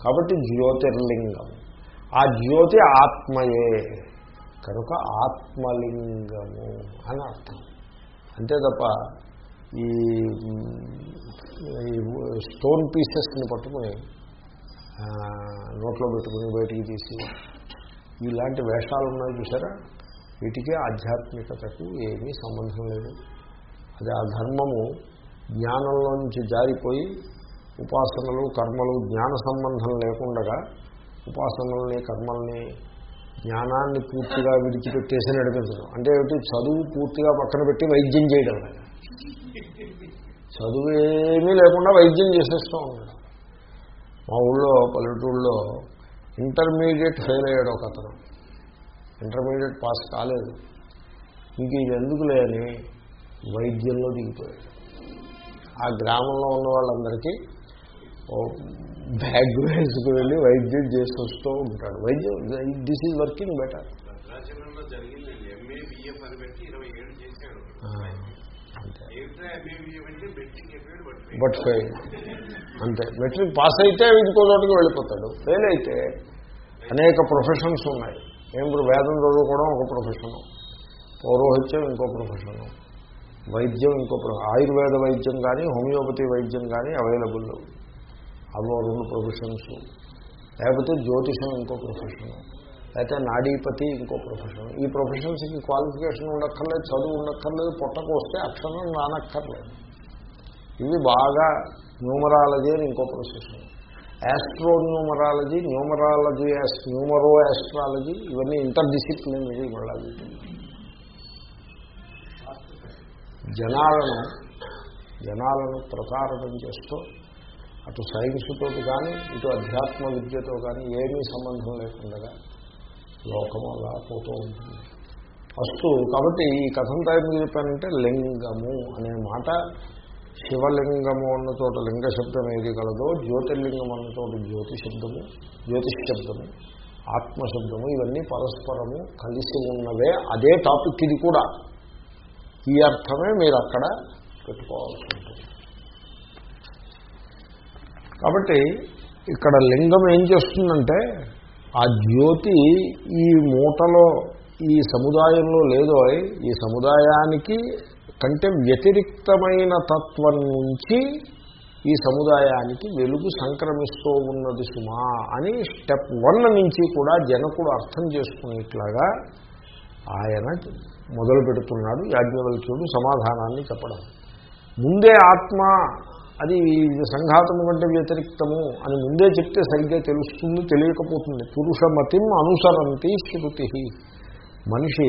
కాబట్టి జ్యోతిర్లింగం. ఆ జ్యోతి ఆత్మయే. కనుక ఆత్మలింగము అని అర్థం. అంతే తప్ప ఈ స్టోన్ పీసెస్ని పట్టుకుని నోట్లో పెట్టుకుని బయటికి తీసి ఇలాంటి వేషాలు ఉన్నాయి చూసారా? వీటికి ఆధ్యాత్మికతకు ఏమీ సంబంధం లేదు. అది ఆ ధర్మము జ్ఞానంలో నుంచి జారిపోయి ఉపాసనలు కర్మలు జ్ఞాన సంబంధం లేకుండా ఉపాసనల్ని కర్మల్ని జ్ఞానాన్ని పూర్తిగా విడిచిపెట్టేసి నడిపించడం. అంటే ఏమిటి? చదువు పూర్తిగా పక్కన పెట్టి వైద్యం చేయడం. చదువు ఏమీ లేకుండా వైద్యం చేసేస్తూ ఉండడం మా ఊళ్ళో పల్లెటూళ్ళలో ఇంటర్మీడియట్ ఫెయిల్ అయ్యాడు ఒక అతను ఇంటర్మీడియట్ పాస్ కాలేదు. ఇంక ఇది ఎందుకు లేని వైద్యంలో దిగిపోయాడు. ఆ గ్రామంలో ఉన్న వాళ్ళందరికీ బ్యాగ్ వేసుకు వెళ్ళి వైద్యం చేసి వస్తూ ఉంటాడు. వైద్యం this is working better. But fail. అంతే. మెట్రిక్ పాస్ అయితే ఇంకో చోటుకి వెళ్ళిపోతాడు. ఫెయిల్ అయితే అనేక ప్రొఫెషన్స్ ఉన్నాయి. ఏం ఇప్పుడు వేదం చదువుకోవడం ఒక ప్రొఫెషను పౌరోహిత్యం ఇంకో ప్రొఫెషను వైద్యం ఇంకో ఆయుర్వేద వైద్యం కానీ హోమియోపతి వైద్యం కానీ అవైలబుల్ అవో రెండు ప్రొఫెషన్స్ లేకపోతే జ్యోతిషం ఇంకో ప్రొఫెషన్ లేకపోతే నాడీపతి ఇంకో ప్రొఫెషన్ ఈ ప్రొఫెషన్స్కి క్వాలిఫికేషన్ ఉండక్కర్లేదు చదువు ఉండక్కర్లేదు పొట్టకు వస్తే అక్షరం రానక్కర్లేదు. ఇవి బాగా న్యూమరాలజీ అని ఇంకో profession astro numerology numerology numero astrology ఇవన్నీ ఇంటర్ డిసిప్లినరీ వెళ్ళాలి జనాలను జనాలను ప్రసారణం చేస్తూ అటు సైన్స్తో కానీ ఇటు అధ్యాత్మ విద్యతో కానీ ఏమీ సంబంధం లేకుండా లోకం అలా పోతూ ఉంటుంది. ఫస్ట్ కాబట్టి ఈ కథంతా ఎందుకు చెప్పానంటే లింగము అనే మాట శివలింగము అన్న చోట లింగ శబ్దం ఏది కలదో జ్యోతిర్లింగం అన్న చోట జ్యోతి శబ్దము జ్యోతిష్ శబ్దము ఆత్మశబ్దము ఇవన్నీ పరస్పరము కలిసి ఉన్నవే. అదే టాపిక్ ఇది కూడా. ఈ అర్థమే మీరు అక్కడ పెట్టుకోవాల్సి ఉంటుంది. కాబట్టి ఇక్కడ లింగం ఏం చేస్తుందంటే ఆ జ్యోతి ఈ మూటలో ఈ సముదాయంలో లేదో ఈ సముదాయానికి కంటే వ్యతిరిక్తమైన తత్వం నుంచి ఈ సముదాయానికి వెలుగు సంక్రమిస్తూ ఉన్నది సుమా అని స్టెప్ వన్ నుంచి కూడా జనకుడు అర్థం చేసుకునేట్లాగా ఆయన మొదలు పెడుతున్నాడు. యాజ్ఞవల్క్యుడు సమాధానాన్ని చెప్పడం. ముందే ఆత్మ అది సంఘాతము కంటే వ్యతిరిక్తము అని ముందే చెప్తే సరిగ్గా తెలుస్తుంది తెలియకపోతుంది. పురుషమతిం అనుసరంతి శృతి. మనిషి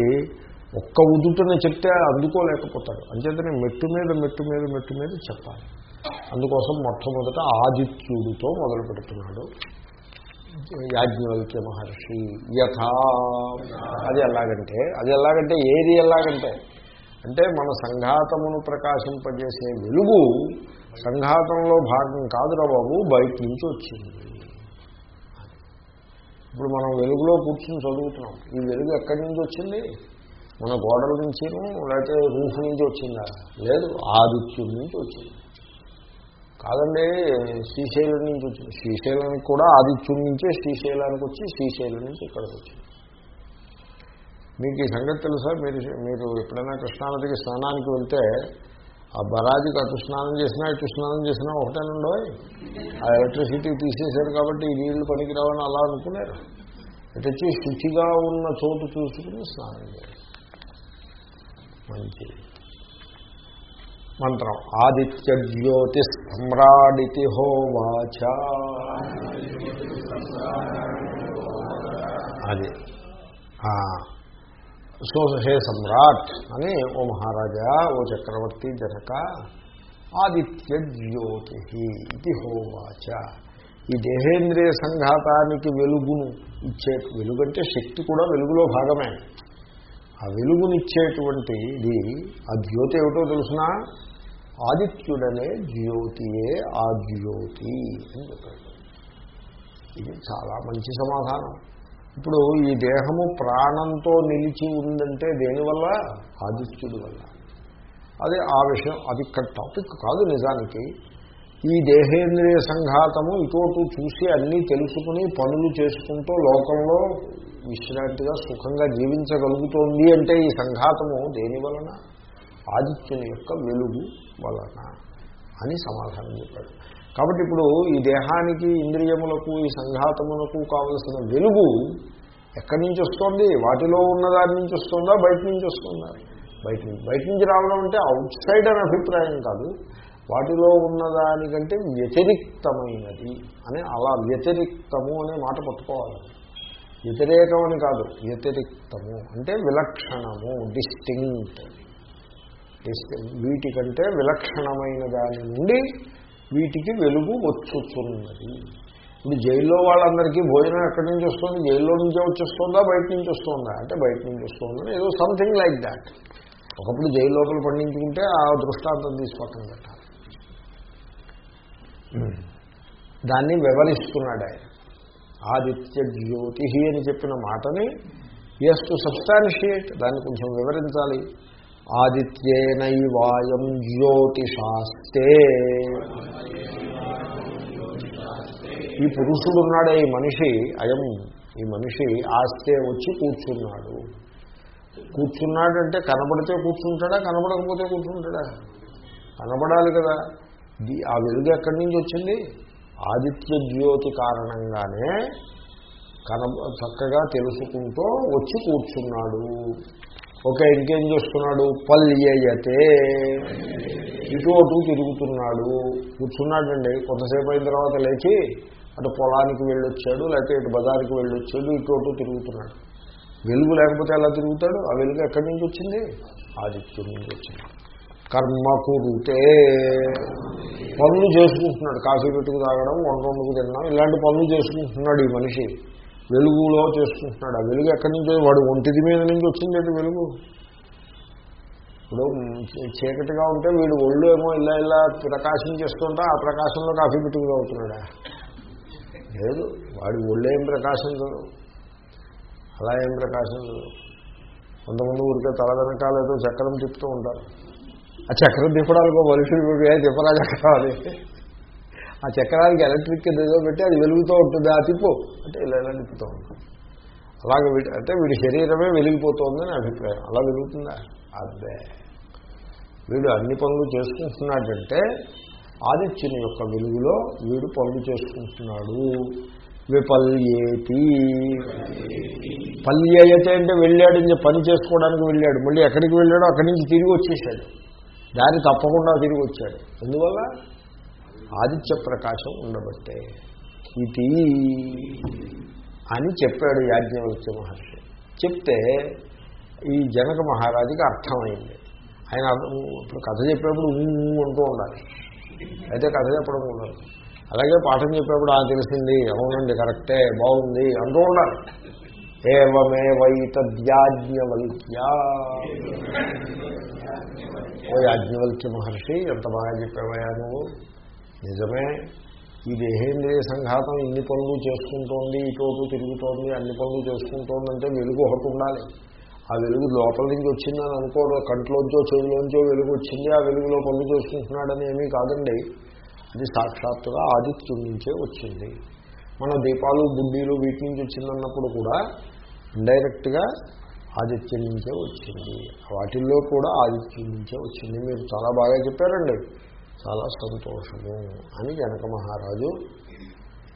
ఒక్క ఉదుటని చెప్తే అందుకోలేకపోతాడు. అంచేతనే మెట్టు మీద మెట్టు మీద మెట్టు మీద చెప్పాలి. అందుకోసం మొట్టమొదట ఆదిత్యుడితో మొదలు పెడుతున్నాడు. యాజ్ఞవల్క్య మహర్షి యథా. అది ఎలాగంటే అది ఎలాగంటే ఏది ఎలాగంటే అంటే మన సంఘాతమును ప్రకాశింపజేసే వెలుగు సంఘాతంలో భాగం కాదురా బాబు బయట నుంచి వచ్చింది. ఇప్పుడు మనం వెలుగులో కూర్చుని చదువుతున్నాం. ఈ వెలుగు ఎక్కడి నుంచి వచ్చింది? మన గోడల నుంచిను లేకపోతే రూఫ్ నుంచి వచ్చిందా? లేదు ఆదిత్యుడి నుంచి వచ్చింది. కాదండి శ్రీశైలం నుంచి వచ్చింది. శ్రీశైలానికి కూడా ఆదిత్యుడి నుంచే శ్రీశైలానికి వచ్చి శ్రీశైలం నుంచి ఇక్కడికి వచ్చింది. మీకు ఈ సంగతి తెలుసా? మీరు మీరు ఎప్పుడైనా కృష్ణానదికి స్నానానికి వెళ్తే ఆ బరాజుకి అటు స్నానం చేసినా ఇటు స్నానం చేసినా ఒకటేనండో ఆ ఎలక్ట్రిసిటీ తీసేశారు కాబట్టి ఈ నీళ్ళు పనికిరావని అలా అనుకున్నారు. ఇటు వచ్చి శుచిగా ఉన్న చోటు చూసుకుని స్నానం చేయాలి. మంచి మంత్రం. ఆదిత్య జ్యోతి సమ్రాడితి హోవాచ. అది. సో హే సమ్రాట్ అని ఓ మహారాజా ఓ చక్రవర్తి జనక ఆదిత్య జ్యోతి ఇది హోవాచ. ఈ దేహేంద్రియ సంఘాతానికి వెలుగును ఇచ్చే వెలుగంటే శక్తి కూడా వెలుగులో భాగమే. ఆ వెలుగునిచ్చేటువంటి ఇది ఆ జ్యోతి ఏమిటో తెలుసిన? ఆదిత్యుడనే జ్యోతియే ఆ జ్యోతి అని చెప్పాడు. ఇది చాలా మంచి సమాధానం. ఇప్పుడు ఈ దేహము ప్రాణంతో నిలిచి ఉందంటే దేనివల్ల ఆదిత్యుడి వల్ల. అదే ఆ విషయం అది ఇక్కడ టాపిక్ కాదు నిజానికి. ఈ దేహేంద్రియ సంఘాతము ఇటు చూసి అన్నీ తెలుసుకుని పనులు చేసుకుంటూ లోకంలో విశ్రాంతిగా సుఖంగా జీవించగలుగుతోంది అంటే ఈ సంఘాతము దేని వలన? ఆదిత్యుని యొక్క వెలుగు వలన అని సమాధానం చెప్పాడు. కాబట్టి ఇప్పుడు ఈ దేహానికి ఇంద్రియములకు ఈ సంఘాతములకు కావలసిన వెలుగు ఎక్కడి నుంచి వస్తుంది? వాటిలో ఉన్న దాని నుంచి వస్తుందా? బయట నుంచి వస్తుందా? బయట నుంచి. బయట నుంచి రావడం అంటే అవుట్ సైడ్ అని అభిప్రాయం కాదు. వాటిలో ఉన్నదానికంటే వ్యతిరిక్తమైనది అని అలా వ్యతిరిక్తము అనే మాట పట్టుకోవాలి. వ్యతిరేకం అని కాదు వ్యతిరిక్తము. అంటే విలక్షణము డిస్టింక్ట్ వీటికంటే విలక్షణమైన దాని నుండి వీటికి వెలుగు వచ్చుతున్నది ఇప్పుడు జైల్లో వాళ్ళందరికీ భోజనం ఎక్కడి నుంచి వస్తుంది? జైల్లో నుంచే వచ్చేస్తుందా? బయట నుంచి వస్తుందా? అంటే బయట నుంచి వస్తుందని ఏదో సంథింగ్ లైక్ దాట్ ఒకప్పుడు జైలు లోపల పండించుకుంటే ఆ దృష్టాంతం తీసుకోవటం పెట్టాలి దాన్ని వివరిస్తున్నాడు ఆయన ఆదిత్య జ్యోతి అని చెప్పిన మాటని ఎస్ టు సబ్స్టాన్షియేట్ దాన్ని కొంచెం వివరించాలి. ఆదిత్యేనైవాయం జ్యోతిషాస్తే. ఈ పురుషుడు ఉన్నాడే ఈ మనిషి అయం ఈ మనిషి ఆస్తే వచ్చి కూర్చున్నాడు. కూర్చున్నాడంటే కనబడితే కూర్చుంటాడా కనబడకపోతే కూర్చుంటాడా? కనబడాలి కదా. ఇది- ఆ వెలుగు ఎక్కడి నుంచి వచ్చింది? ఆదిత్య జ్యోతి కారణంగానే కన చక్కగా తెలుసుకుంటూ వచ్చి కూర్చున్నాడు. ఓకే ఇంకేం చేస్తున్నాడు? పల్యయతే. ఇటు అటు తిరుగుతున్నాడు. కూర్చున్నాడండి. కొంతసేపు అయిన తర్వాత లేచి అటు పొలానికి వెళ్ళొచ్చాడు లేకపోతే ఇటు బజార్కి వెళ్ళొచ్చాడు ఇటు అటు తిరుగుతున్నాడు. వెలుగు లేకపోతే ఎలా తిరుగుతాడు? ఆ వెలుగు ఎక్కడి నుంచి వచ్చింది? ఆదిత్యం నుంచి వచ్చింది. కర్మ కురుతే పనులు చేసుకుంటున్నాడు. కాఫీ పెట్టుకు తాగడం వంట వండుకు తినడం ఇలాంటి పనులు చేసుకుంటున్నాడు ఈ మనిషి. వెలుగులో చేసుకుంటున్నాడు. ఆ వెలుగు ఎక్కడి నుంచి వాడు ఒంటిది మీద నుంచి వచ్చిందండి వెలుగు. ఇప్పుడు చీకటిగా ఉంటే వీడు ఒళ్ళు ఏమో ఇలా ఇలా ప్రకాశం చేస్తుంటా ఆ ప్రకాశంలో కాఫీ పెట్టుకు తాగుతున్నాడా? లేదు. వాడి ఒళ్ళు ఏం ప్రకాశించదు అలా ఏం ప్రకాశించదు కొంతమంది ఊరికే తల వెనకాలేదో చక్రం తిప్పుతూ ఉంటారు. ఆ చక్రం తిప్పడానికి మనుషులు ఏ తిప్పరా చక్రం ఆ చక్రానికి ఎలక్ట్రిక్ ఏదో పెట్టి అది వెలుగుతూ ఉంటుంది. ఆ తిప్పు. అంటే ఇలా ఇలా తిప్పుతూ ఉంటుంది? అలాగే వీడి అంటే వీడి శరీరమే వెలిగిపోతుందని అభిప్రాయం. అలా వెలుగుతుందా? అదే. వీడు అన్ని పనులు చేసుకుంటున్నాడంటే ఆదిత్యుని యొక్క వెలుగులో వీడు పనులు చేసుకుంటున్నాడు. విపల్యేతి. పల్యయతే అంటే వెళ్ళాడు ఇంకా పని చేసుకోవడానికి వెళ్ళాడు. మళ్ళీ ఎక్కడికి వెళ్ళాడో అక్కడి నుంచి తిరిగి వచ్చేసాడు. దారి తప్పకుండా తిరిగి వచ్చాడు. ఎందువల్ల? ఆదిత్య ప్రకాశం ఉండబట్టే. ఇది అని చెప్పాడు యాజ్ఞవల్క్య మహర్షి. చెప్తే ఈ జనక మహారాజుకి అర్థమైంది. ఆయన అర్థం- ఇప్పుడు కథ చెప్పేప్పుడు ఉంటూ అంటూ ఉండాలి. అయితే కథ చెప్పడం ఉండదు. అలాగే పాఠం చెప్పేప్పుడు ఆ తెలిసింది. అవునండి కరెక్టే బాగుంది అంటూ ఉండాలి. ఏవమే ఓ యాజ్ఞవల్క్య మహర్షి ఎంత బాగా చెప్పేవయా నువ్వు? నిజమే ఈ దేహేంద్రియ సంఘాతం ఇన్ని పనులు చేసుకుంటోంది ఇటు తిరుగుతోంది అన్ని పనులు చేసుకుంటోందంటే వెలుగు ఒకటి ఉండాలి. ఆ వెలుగు లోపల నుంచి వచ్చిందని అనుకోడు కంట్లోంచో చెవిలోంచో వెలుగు వచ్చింది ఆ వెలుగులో పనులు చేసుకుంటున్నాడని ఏమీ కాదండి. అది సాక్షాత్తుగా ఆదిత్యం నుంచే వచ్చింది. మన దీపాలు బుడ్డీలు వీటి నుంచి వచ్చిందన్నప్పుడు కూడా ఇండైరెక్ట్గా ఆదిత్యం నుంచే వచ్చింది. వాటిల్లో కూడా ఆదిత్యం నుంచే వచ్చింది. మీరు చాలా బాగా చెప్పారండి. చాలా సంతోషము అని జనక మహారాజు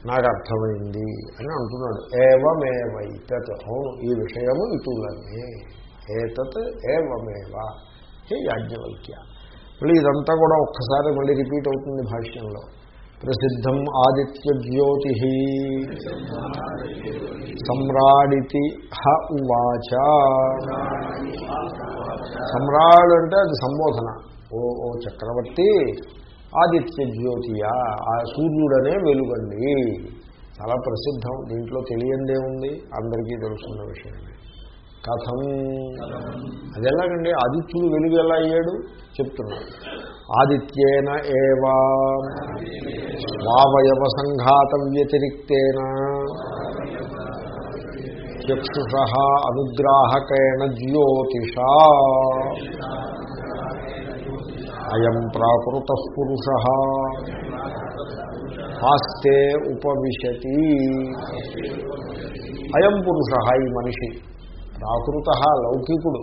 నాకు అర్థమైంది అని అంటున్నాడు. ఏవమేవైతత్? అవును ఈ విషయము ఇటులనే ఏతత్ ఏవమేవ? హే యాజ్ఞవల్క్య మళ్ళీ ఇదంతా కూడా ఒక్కసారి మళ్ళీ రిపీట్ అవుతుంది భాష్యంలో. ప్రసిద్ధం ఆదిత్యజ్యోతి సమ్రాడితి హ ఉవాచ. సమ్రాడు అంటే అది సంబోధన. ఓ ఓ చక్రవర్తి ఆదిత్య జ్యోతియా ఆ సూర్యుడనే వెలుగండి. చాలా ప్రసిద్ధం దీంట్లో తెలియందే ఉంది అందరికీ తెలుసున్న విషయమే కథం. అది ఎలాగండి? ఆదిత్యుడు వెలుగు ఎలా అయ్యాడు? చెప్తున్నాడు ఆదిత్యేన ఏవా. స్వావయవ సంఘాతం వ్యతిరిక్తేన చక్షుష అనుగ్రాహకేణ జ్యోతిష. అయం ప్రాకృత పురుష. హాస్తే ఉపవిశతి. అయం పురుష ఈ మనిషి. ప్రాకృత లౌకికుడు.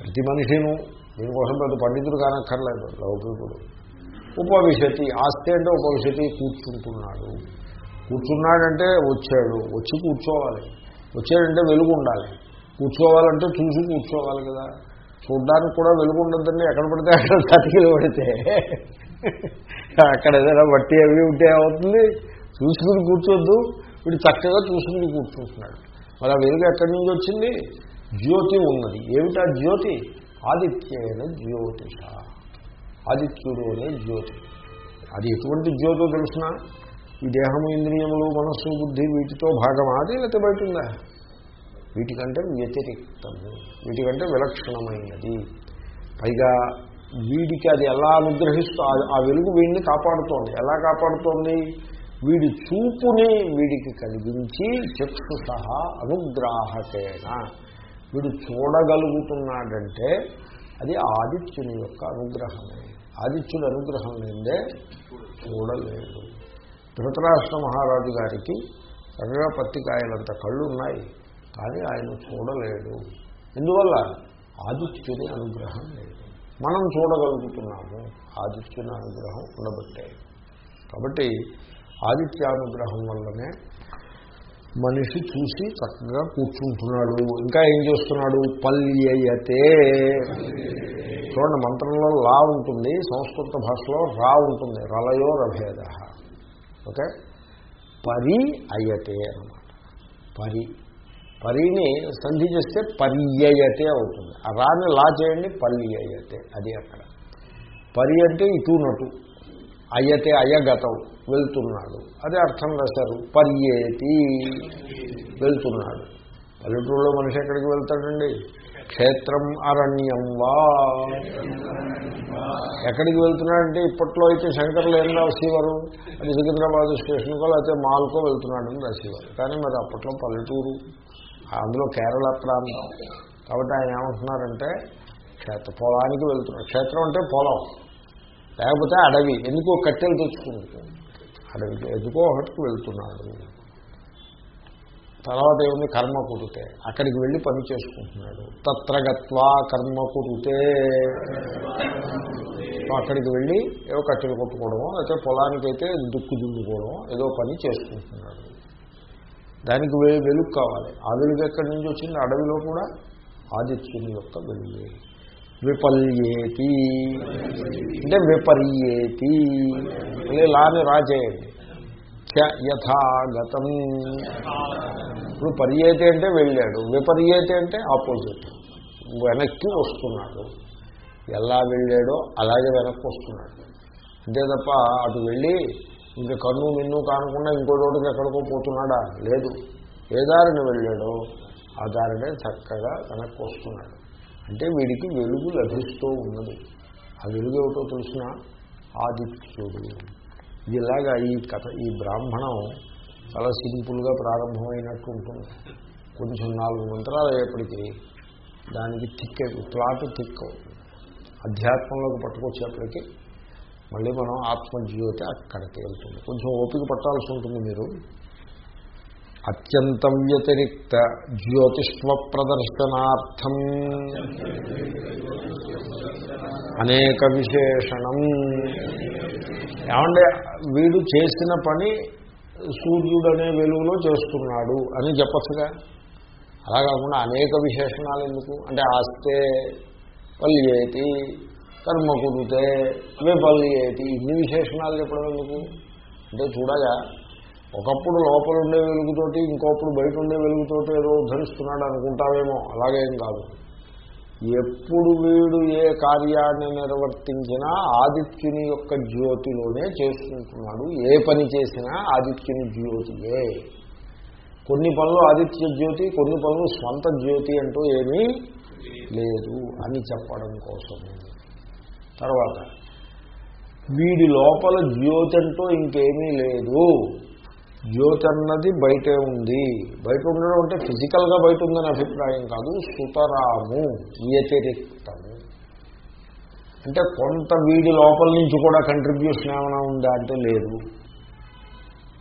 ప్రతి మనిషిను దీనికోసం పెద్ద పండితుడు కానక్కర్లేదు లౌకికుడు. ఉపవిశతి ఆస్తి అంటే ఉపవిశతి కూర్చుంటున్నాడు. కూర్చున్నాడంటే వచ్చాడు వచ్చి కూర్చోవాలి. వచ్చాడంటే వెలుగు ఉండాలి కూర్చోవాలంటే చూసి కూర్చోవాలి కదా. చూడ్డానికి కూడా వెలుగు ఉండద్దండి ఎక్కడ పడితే అక్కడ తటికలు పడితే. అక్కడ ఏదైనా బట్టి అవి ఉంటే అవుతుంది చూసుకుని కూర్చోద్దు. వీడు చక్కగా చూసుకుని కూర్చుంటున్నాడు. మరి ఆ వెలుగు ఎక్కడి నుంచి వచ్చింది? జ్యోతి ఉన్నది. ఏమిటా జ్యోతి? ఆదిత్యైన జ్యోతిష. ఆదిత్యుడు అనే జ్యోతి. అది ఎటువంటి జ్యోతో తెలిసిన? ఈ దేహము ఇంద్రియములు మనస్సు బుద్ధి వీటితో భాగం అది లేకపోతే బయట ఉందా? వీటికంటే వ్యతిరిక్తము. వీటికంటే విలక్షణమైనది. పైగా వీడికి అది ఎలా అనుగ్రహిస్తూ ఆ- వెలుగు వీడిని కాపాడుతోంది. ఎలా కాపాడుతోంది? వీడి చూపుని వీడికి కలిగించి చక్షు సహా అనుగ్రాహకేన. వీడు చూడగలుగుతున్నాడంటే అది ఆదిత్యుని యొక్క అనుగ్రహమే. ఆదిత్యుడి అనుగ్రహం లేదే చూడలేడు ధృతరాష్ట్ర మహారాజు గారికి చక్కగా పత్తికాయలంత కళ్ళు ఉన్నాయి కానీ ఆయన చూడలేడు ఎందువల్ల? ఆదిత్యుని అనుగ్రహం లేదు. మనం చూడగలుగుతున్నాము ఆదిత్యుని అనుగ్రహం ఉండబట్టే. కాబట్టి ఆదిత్యానుగ్రహం వల్లనే మనిషి చూసి చక్కగా కూర్చుంటున్నాడు. ఇంకా ఏం చేస్తున్నాడు? పల్యయతే. చూడండి మంత్రంలో లా ఉంటుంది సంస్కృత భాషలో రా ఉంటుంది. రలయో రభేద. ఓకే? పరి అయతే అనమాట పరి. పరిని సంధి చేస్తే పర్యయతే అవుతుంది. ఆ రాని లా చేయండి పల్యయతే. అది అక్కడ. పరి అంటే ఇటునటు అయ్యతే అయగతం వెళ్తున్నాడు. అదే అర్థం రాశారు. పర్యేతి వెళ్తున్నాడు. పల్లెటూరులో మనిషి ఎక్కడికి వెళ్తాడండి? క్షేత్రం అరణ్యం వా. ఎక్కడికి వెళ్తున్నాడంటే ఇప్పట్లో అయితే శంకర్లు ఏం రాసేవారు? అది సికింద్రాబాద్ స్టేషన్కో లేకపోతే మాల్కో వెళ్తున్నాడని రాసేవారు. కానీ మరి అప్పట్లో పల్లెటూరు అందులో కేరళ ప్రాంతం. కాబట్టి ఆయన ఏమంటున్నారంటే క్షేత్ర పొలానికి వెళ్తున్నాడు. క్షేత్రం అంటే పొలం. లేకపోతే అడవి. ఎందుకో కట్టెలు తెచ్చుకుంటుంది. అడవికి ఎందుకో ఒకటికి వెళ్తున్నాడు. తర్వాత ఏముంది? కర్మ కురితే. అక్కడికి వెళ్ళి పని చేసుకుంటున్నాడు. తత్రగత్వా కర్మ కురితే. అక్కడికి వెళ్ళి ఏదో కట్టెలు కొట్టుకోవడమో లేకపోతే పొలానికైతే దుక్కు దున్నుకోవడమో ఏదో పని చేసుకుంటున్నాడు. దానికి వెలుగు కావాలి. ఆ వెలుగు ఎక్కడి నుంచి వచ్చింది? అడవిలో కూడా ఆదిత్యుని యొక్క వెలుగు. విపల్యేతి. అంటే విపర్యేతి. మళ్ళీ లాని రాజేయండి. యథాగతం ఇప్పుడు పర్యేతి అంటే వెళ్ళాడు. విపర్యేతి అంటే ఆపోజిట్. వెనక్కి వస్తున్నాడు. ఎలా వెళ్ళాడో అలాగే వెనక్కి వస్తున్నాడు. అంతే తప్ప అటు వెళ్ళి ఇంకా కన్ను మిన్ను కానకుండా ఇంకో రోడ్డుకి ఎక్కడికో పోతున్నాడా? లేదు. ఏ దారిని వెళ్ళాడో ఆ దారినే చక్కగా వెనక్కి వస్తున్నాడు. అంటే వీడికి వెలుగు లభిస్తూ ఉన్నది. ఆ వెలుగు ఏమిటో తెలిసిన ఆదిత్యుడు. ఇది ఇలాగా ఈ కథ ఈ బ్రాహ్మణం చాలా సింపుల్గా ప్రారంభమైనట్టు ఉంటుంది. కొంచెం నాలుగు మంత్రాలు అయ్యేప్పటికీ దానికి థిక్ ప్లాట్ థిక్ అవుతుంది. అధ్యాత్మంలోకి పట్టుకొచ్చేప్పటికీ మళ్ళీ మనం ఆత్మజ్యోతి అక్కడికి వెళ్తుంది. కొంచెం ఓపిక పట్టాల్సి ఉంటుంది మీరు. అత్యంత వ్యతిరిక్త జ్యోతిష్వ ప్రదర్శనార్థం అనేక విశేషణం. ఏమంటే వీడు చేసిన పని సూర్యుడు అనే వెలుగులో చేస్తున్నాడు అని చెప్పచ్చుగా. అలా కాకుండా అనేక విశేషణాలు ఎందుకు? అంటే ఆస్తే పల్యేతి కర్మ కుదితే విపల్యేటి ఇన్ని విశేషణాలు చెప్పడం ఎందుకు? అంటే చూడగా ఒకప్పుడు లోపల ఉండే వెలుగుతోటి ఇంకోప్పుడు బయట ఉండే వెలుగుతోటి ఏదో ఉద్ధరిస్తున్నాడు అనుకుంటావేమో అలాగేం కాదు. ఎప్పుడు వీడు ఏ కార్యాన్ని నిర్వర్తించినా ఆదిత్యుని యొక్క జ్యోతిలోనే చేసుకుంటున్నాడు ఏ పని చేసినా ఆదిత్యుని జ్యోతియే. కొన్ని పనులు ఆదిత్య జ్యోతి కొన్ని పనులు స్వంత జ్యోతి అంటూ ఏమీ లేదు అని చెప్పడం కోసం తర్వాత వీడి లోపల జ్యోతి అంటూ ఇంకేమీ లేదు. జ్యోతి అన్నది బయటే ఉంది. బయట ఉండడం అంటే ఫిజికల్గా బయట ఉందని అభిప్రాయం కాదు. సుతరాము వ్యతిరిక్తము. అంటే కొంత వీడి లోపల నుంచి కూడా కంట్రిబ్యూషన్ ఏమైనా ఉందా అంటే లేదు.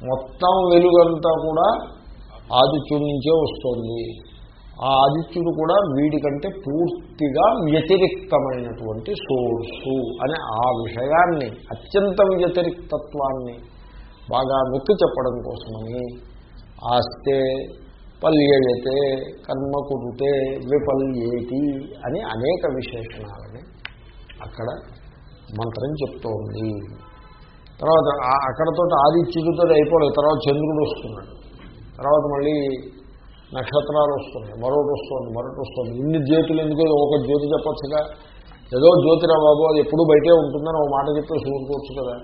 మొత్తం వెలుగంతా కూడా ఆదిత్యుడి నుంచే వస్తుంది. ఆ ఆదిత్యుడు కూడా వీడికంటే పూర్తిగా వ్యతిరిక్తమైనటువంటి సోర్సు అనే ఆ విషయాన్ని అత్యంత వ్యతిరిక్తత్వాన్ని బాగా నొక్కి చెప్పడం కోసమని ఆస్తే పల్యయతే కర్మ కురుతే విపల్యేతి అని అనేక విశేషణాలని అక్కడ మంత్రం చెప్తోంది. తర్వాత అక్కడతో ఆదిత్యుడితో అయిపోలేదు తర్వాత చంద్రుడు వస్తున్నాడు. తర్వాత మళ్ళీ నక్షత్రాలు వస్తున్నాయి మరొకటి వస్తుంది మరొకటి వస్తుంది. ఇన్ని జ్యోతులు ఎందుకు ఒక జ్యోతి చెప్పొచ్చుగా? ఏదో జ్యోతిరా బాబు అది ఎప్పుడు బయటే ఉంటుందని ఒక మాట చెప్తే ఊరుకోవచ్చు కదా.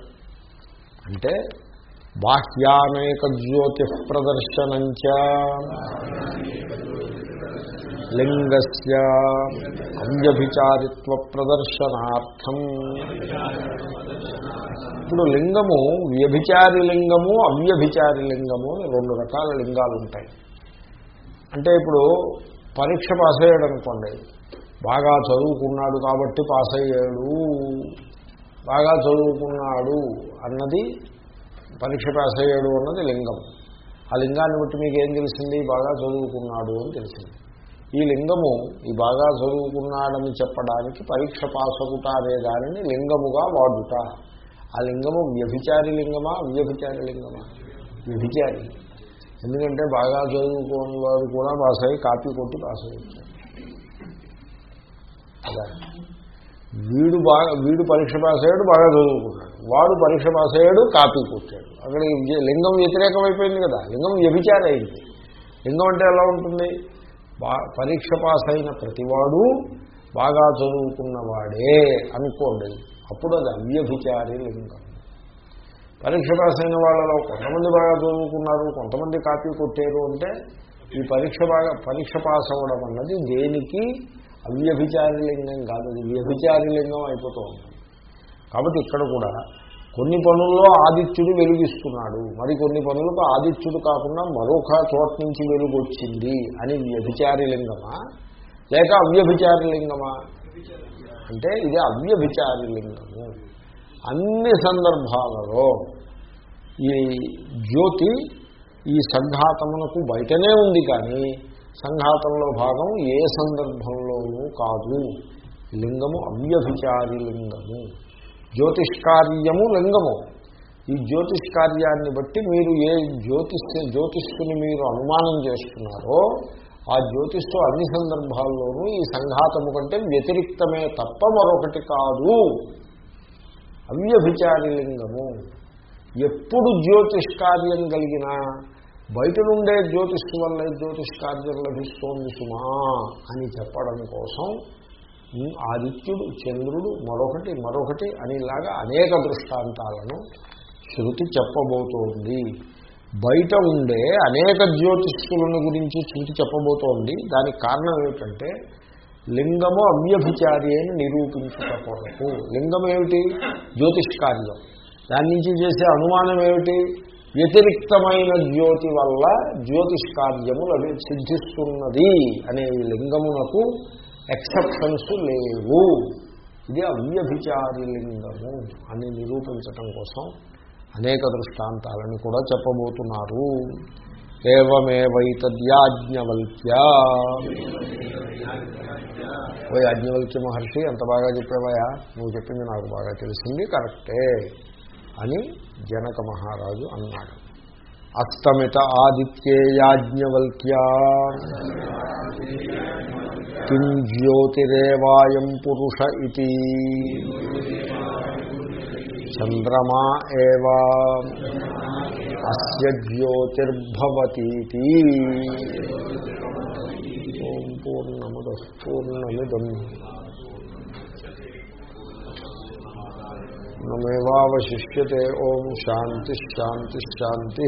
అంటే బాహ్యానేక జ్యోతి ప్రదర్శనంచ లింగస్ అంజభిచారిత్వ ప్రదర్శనార్థం ఇప్పుడు లింగము వ్యభిచారి లింగము అవ్యభిచారి లింగము అని రెండు రకాల లింగాలు ఉంటాయి అంటే ఇప్పుడు పరీక్ష పాస్ అయ్యాడు అనుకోండి బాగా చదువుకున్నాడు కాబట్టి పాస్ అయ్యాడు బాగా చదువుకున్నాడు అన్నది పరీక్ష పాస్ అయ్యాడు అన్నది లింగం. ఆ లింగాన్ని బట్టి మీకు ఏం తెలిసింది బాగా చదువుకున్నాడు అని తెలిసింది. ఈ లింగము ఈ బాగా చదువుకున్నాడని చెప్పడానికి పరీక్ష పాస్ అవుట అనే దానిని లింగముగా వాడుట. ఆ లింగము వ్యభిచారి లింగమా? వ్యభిచారి లింగమా? వ్యభిచారి. ఎందుకంటే బాగా చదువుకోని వాడు కూడా పాస్ అయ్యి కాపీ కొట్టి పాస్ అయ్యారు వీడు బాగా వీడు పరీక్ష పాస్ అయ్యాడు బాగా చదువుకున్నాడు. వాడు పరీక్ష పాస్ అయ్యాడు కాపీ కొట్టాడు. అక్కడ లింగం వ్యతిరేకం అయిపోయింది కదా. లింగం వ్యభిచారం అయింది లింగం అంటే ఎలా ఉంటుంది? బా పరీక్ష పాస్ అయిన ప్రతివాడు బాగా చదువుకున్నవాడే అనుకోండి. అప్పుడు అది అవ్యభిచారి లింగం. పరీక్ష పాస్ అయిన వాళ్ళలో కొంతమంది బాగా చదువుకున్నారు కొంతమంది కాపీ కొట్టారు అంటే ఈ పరీక్ష బాగా పరీక్ష పాస్ అవ్వడం అన్నది దేనికి? అవ్యభిచారి లింగం కాదు. అది వ్యభిచారి లింగం అయిపోతూ ఉంటుంది. కాబట్టి ఇక్కడ కూడా కొన్ని పనుల్లో ఆదిత్యుడు వెలుగిస్తున్నాడు. మరి కొన్ని పనులకు ఆదిత్యుడు కాకుండా మరొక చోట నుంచి వెలుగొచ్చింది అని వ్యభిచారి లింగమా? లేక అవ్యభిచారి లింగమా? అంటే ఇది అవ్యభిచారి లింగము. అన్ని సందర్భాలలో ఈ జ్యోతి ఈ సంఘాతమునకు బయటనే ఉంది కానీ సంఘాతంలో భాగం ఏ సందర్భంలోనూ కాదు. లింగము అవ్యభిచారి లింగము. జ్యోతిష్కార్యము లింగము. ఈ జ్యోతిష్కార్యాన్ని బట్టి మీరు ఏ జ్యోతిష్ జ్యోతిష్కుని మీరు అనుమానం చేస్తున్నారో ఆ జ్యోతిష్కు అన్ని సందర్భాల్లోనూ ఈ సంఘాతము కంటే వ్యతిరిక్తమే తప్ప మరొకటి కాదు. అవ్యభిచారి లింగము. ఎప్పుడు జ్యోతిష్కార్యం కలిగినా బయట నుండే జ్యోతిష్ వల్ల జ్యోతిష్కార్యం లభిస్తోంది సుమా అని చెప్పడం కోసం ఆదిత్యుడు చంద్రుడు మరొకటి మరొకటి అనేలాగా అనేక దృష్టాంతాలను శృతి చెప్పబోతోంది. బయట ఉండే అనేక జ్యోతిష్కులను గురించి శృతి చెప్పబోతోంది. దానికి కారణం ఏమిటంటే లింగము అవ్యభిచారి అని నిరూపించుట లింగం ఏమిటి? జ్యోతిష్కార్యం. దాని నుంచి చేసే అనుమానం ఏమిటి? వ్యతిరిక్తమైన జ్యోతి వల్ల జ్యోతిష్కార్యము లభి సిద్ధిస్తున్నది అనే లింగమునకు ఎక్సెప్షన్స్ లేవు. ఇది అవ్యభిచారిలింగము అని నిరూపించటం కోసం అనేక దృష్టాంతాలను కూడా చెప్పబోతున్నారు. ఏవమేవైతద్యాజ్ఞవల్క్య? ఓ యాజ్ఞవల్క్య మహర్షి ఎంత బాగా చెప్పావయా నువ్వు చెప్పింది నాకు బాగా తెలిసింది కరెక్టే అని జనక మహారాజు అన్నాడు. అస్తమిత ఆదిత్యే యాజ్ఞవల్క్య కిం జ్యోతిరేవాయం పురుష ఇది చంద్రమా ఏవా అస్య జ్యోతిర్భవతీతి ఓం పూర్ణముద పూర్ణమిదం నమేవాశిష్యతే ఓం శాంతి శాంతి శాంతి